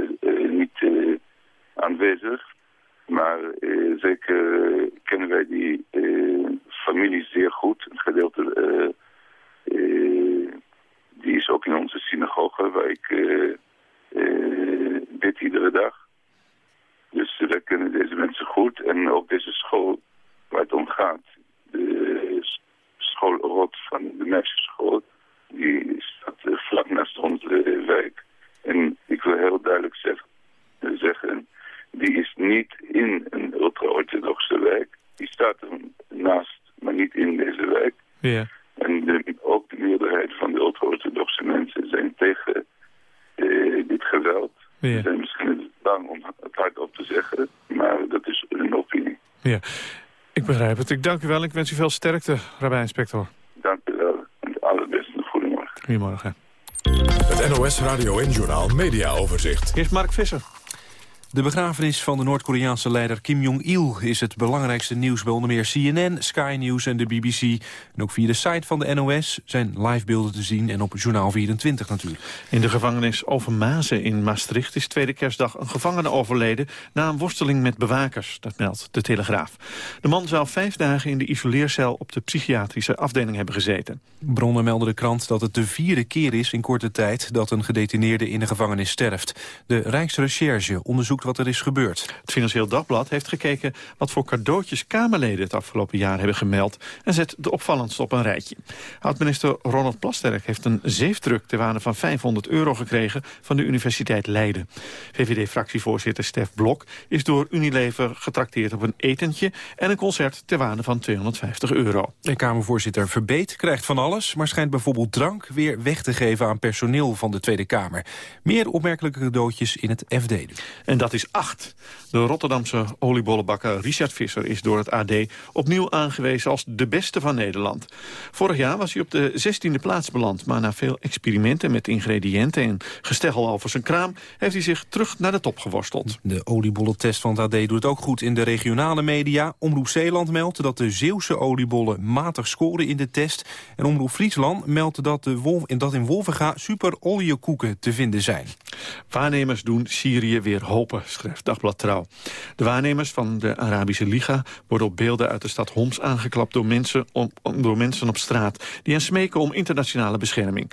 Speaker 24: niet aanwezig. Maar uh, zeker uh, kennen wij die uh, familie zeer goed. Een gedeelte die is ook in onze synagoge waar ik bid iedere dag. Dus wij kennen deze mensen goed. En ook deze school waar het om gaat. De school Rot van de meisjesschool. Die staat vlak naast onze wijk. En ik wil heel duidelijk zeggen, zeggen die is niet in een ultra-orthodoxe wijk. Die staat er naast, maar niet in deze wijk.
Speaker 7: Ja.
Speaker 24: En de, ook de meerderheid van de ultra-orthodoxe Ze zijn misschien bang om het hardop te zeggen, maar dat is een opinie.
Speaker 7: Ja, ik dank u wel. Ik wens u veel sterkte, Rabbi-inspector.
Speaker 24: Dank u wel. En het allerbeste. Goedemorgen.
Speaker 7: Goedemorgen.
Speaker 1: Het NOS Radio en Journaal Media Overzicht.
Speaker 7: Eerst Mark Visser.
Speaker 25: De begrafenis van de Noord-Koreaanse leider Kim Jong-il is het belangrijkste nieuws bij onder meer CNN, Sky News en de BBC. En ook via de site van de NOS zijn livebeelden te zien en op Journaal 24 natuurlijk.
Speaker 7: In de gevangenis Overmazen in Maastricht is tweede kerstdag een gevangene overleden na een worsteling met bewakers, dat meldt de Telegraaf. De man zou vijf dagen in de isoleercel op de psychiatrische afdeling hebben gezeten.
Speaker 25: Bronnen melden de krant dat het de vierde keer is in korte tijd dat een gedetineerde in de gevangenis sterft. De Rijksrecherche onderzoekt wat er is gebeurd.
Speaker 7: Het Financieel Dagblad heeft gekeken wat voor cadeautjes Kamerleden het afgelopen jaar hebben gemeld en zet de opvallendste op een rijtje. Oud-minister Ronald Plasterk heeft een zeefdruk ter waarde van 500 euro gekregen van de Universiteit Leiden. VVD-fractievoorzitter Stef Blok is door Unilever getrakteerd op een etentje en een concert ter waarde van 250 euro.
Speaker 25: En Kamervoorzitter Verbeet krijgt van alles, maar schijnt bijvoorbeeld drank weer weg te geven aan personeel van de Tweede Kamer. Meer opmerkelijke cadeautjes in het FD.
Speaker 7: En dat is acht. De Rotterdamse oliebollenbakker Richard Visser is door het AD opnieuw aangewezen als de beste van Nederland. Vorig jaar was hij op de 16e plaats beland, maar na veel experimenten met ingrediënten en gesteggel over zijn kraam heeft hij zich terug naar de top geworsteld.
Speaker 25: De oliebollentest van het AD doet het ook goed in de regionale media. Omroep Zeeland meldt dat de Zeeuwse oliebollen matig scoren in de test. En Omroep Friesland meldt dat, de Wolf, dat in Wolvenga super oliekoeken te vinden zijn.
Speaker 7: Waarnemers doen Syrië weer hopen, schrijft Dagblad Trouw. De waarnemers van de Arabische Liga worden op beelden uit de stad Homs aangeklapt door mensen, om, door mensen op straat die hen smeken om internationale bescherming.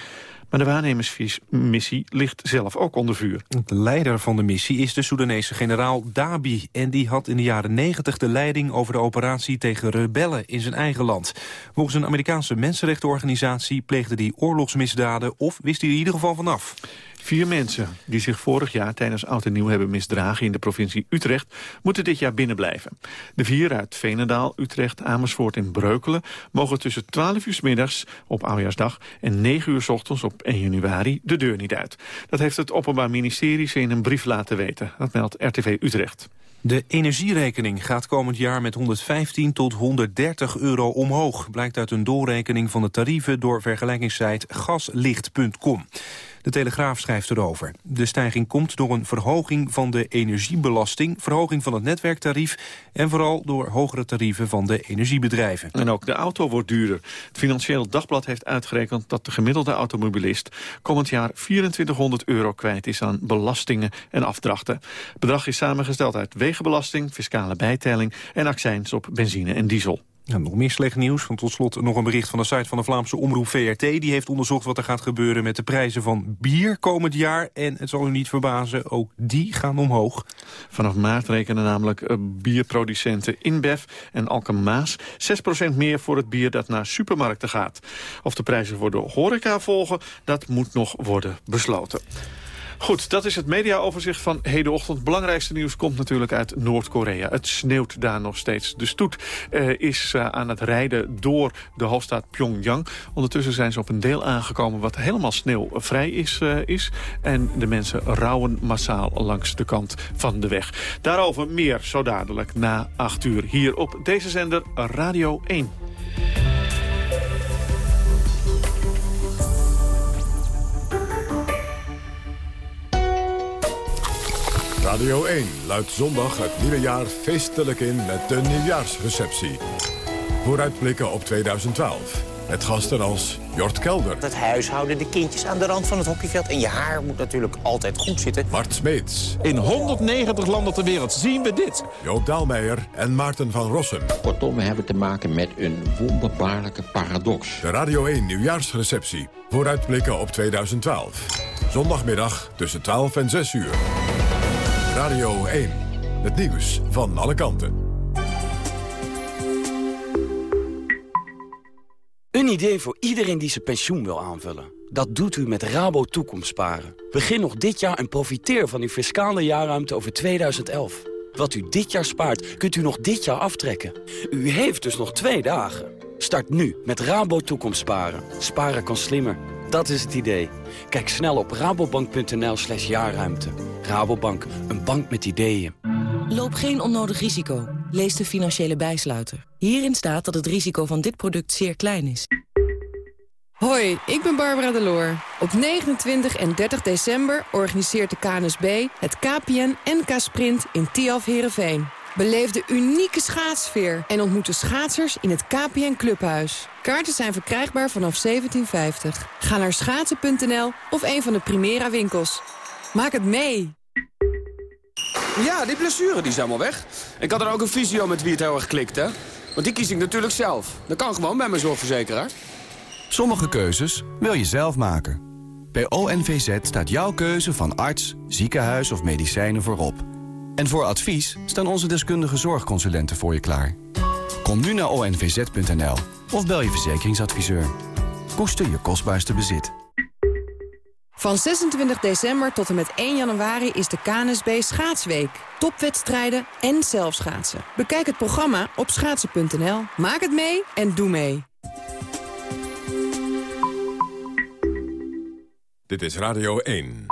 Speaker 7: Maar de waarnemersmissie ligt zelf ook onder vuur.
Speaker 25: De leider van de missie is de Soedanese generaal Dabi. En die had in de jaren 90 de leiding over de operatie tegen rebellen in zijn eigen land. Volgens een Amerikaanse mensenrechtenorganisatie pleegde die oorlogsmisdaden... of wist hij in ieder geval vanaf.
Speaker 7: Vier mensen die zich vorig jaar tijdens Oud en Nieuw hebben misdragen in de provincie Utrecht moeten dit jaar binnenblijven. De vier uit Venendaal, Utrecht, Amersfoort en Breukelen mogen tussen 12 uur middags op Oudjaarsdag en 9 uur ochtends op 1 januari de deur niet uit. Dat heeft het Openbaar Ministerie ze in een brief laten weten. Dat meldt RTV Utrecht.
Speaker 25: De energierekening gaat komend jaar met 115 tot 130 euro omhoog. Blijkt uit een doorrekening van de tarieven door vergelijkingssite gaslicht.com. De Telegraaf schrijft erover. De stijging komt door een verhoging van de energiebelasting... verhoging van het netwerktarief... en vooral door hogere tarieven van de energiebedrijven.
Speaker 7: En ook de auto wordt duurder. Het Financieel Dagblad heeft uitgerekend dat de gemiddelde automobilist... komend jaar 2400 euro kwijt is aan belastingen en afdrachten. Het bedrag is samengesteld uit wegenbelasting, fiscale bijtelling... en accijns op benzine en diesel.
Speaker 25: Ja, nog meer slecht nieuws. Van tot slot nog een bericht van de site van de Vlaamse omroep VRT. Die heeft onderzocht wat er gaat gebeuren met de prijzen van bier komend jaar. En het zal u niet verbazen, ook die gaan omhoog.
Speaker 7: Vanaf maart rekenen namelijk eh, bierproducenten InBev en Alkemaas 6% meer voor het bier dat naar supermarkten gaat. Of de prijzen voor de horeca volgen, dat moet nog worden besloten. Goed, dat is het mediaoverzicht van hedenochtend. Belangrijkste nieuws komt natuurlijk uit Noord-Korea. Het sneeuwt daar nog steeds. De stoet uh, is uh, aan het rijden door de hoofdstad Pyongyang. Ondertussen zijn ze op een deel aangekomen wat helemaal sneeuwvrij is. Uh, is. En de mensen rouwen massaal langs de kant van de weg. Daarover meer zo dadelijk na 8 uur. Hier op deze zender Radio 1.
Speaker 1: Radio 1 luidt zondag het nieuwe jaar feestelijk in met de nieuwjaarsreceptie. Vooruitblikken op 2012. Met gasten als Jort Kelder.
Speaker 26: Het huishouden, de kindjes aan de rand van het hockeyveld. En je haar moet natuurlijk altijd goed zitten.
Speaker 1: Mart Smeets.
Speaker 27: In 190 landen ter wereld zien we dit.
Speaker 1: Joop Daalmeijer en Maarten van Rossum.
Speaker 28: Kortom, we hebben te maken met een wonderbaarlijke paradox.
Speaker 1: De Radio 1 nieuwjaarsreceptie. Vooruitblikken op 2012. Zondagmiddag tussen 12 en 6 uur. Radio 1. Het nieuws van alle kanten.
Speaker 29: Een idee voor iedereen die zijn pensioen wil aanvullen. Dat doet u met Rabo Toekomstsparen. Begin nog dit jaar en profiteer van uw fiscale jaarruimte over 2011. Wat u dit jaar spaart, kunt u nog dit jaar aftrekken. U heeft dus nog twee dagen. Start nu met Rabo Toekomstsparen. Sparen kan slimmer. Dat is het idee. Kijk snel op rabobank.nl slash jaarruimte.
Speaker 30: Rabobank, een bank met ideeën.
Speaker 4: Loop geen onnodig risico. Lees de financiële bijsluiter. Hierin staat dat het risico van dit product zeer klein is.
Speaker 31: Hoi, ik ben Barbara Deloor. Op 29 en 30 december organiseert de KNSB het KPN NK Sprint in Tiaf Herenveen. Beleef de unieke schaatsfeer en ontmoet de schaatsers in het KPN Clubhuis. Kaarten zijn verkrijgbaar vanaf 1750. Ga naar schaatsen.nl of een van de Primera winkels. Maak het mee!
Speaker 29: Ja, die blessure die is helemaal weg. Ik had er ook een visio met wie het heel erg klikt, hè? Want die kies ik natuurlijk zelf. Dat kan gewoon bij mijn zorgverzekeraar.
Speaker 14: Sommige keuzes wil je zelf maken. Bij ONVZ staat jouw keuze van arts, ziekenhuis of medicijnen voorop. En voor advies staan onze deskundige zorgconsulenten voor je klaar. Kom nu naar onvz.nl of bel je verzekeringsadviseur. Koester je kostbaarste bezit.
Speaker 31: Van 26 december tot en met 1 januari is de KNSB Schaatsweek. Topwedstrijden en zelfschaatsen. Bekijk het programma op schaatsen.nl. Maak het mee en doe mee.
Speaker 1: Dit is Radio 1.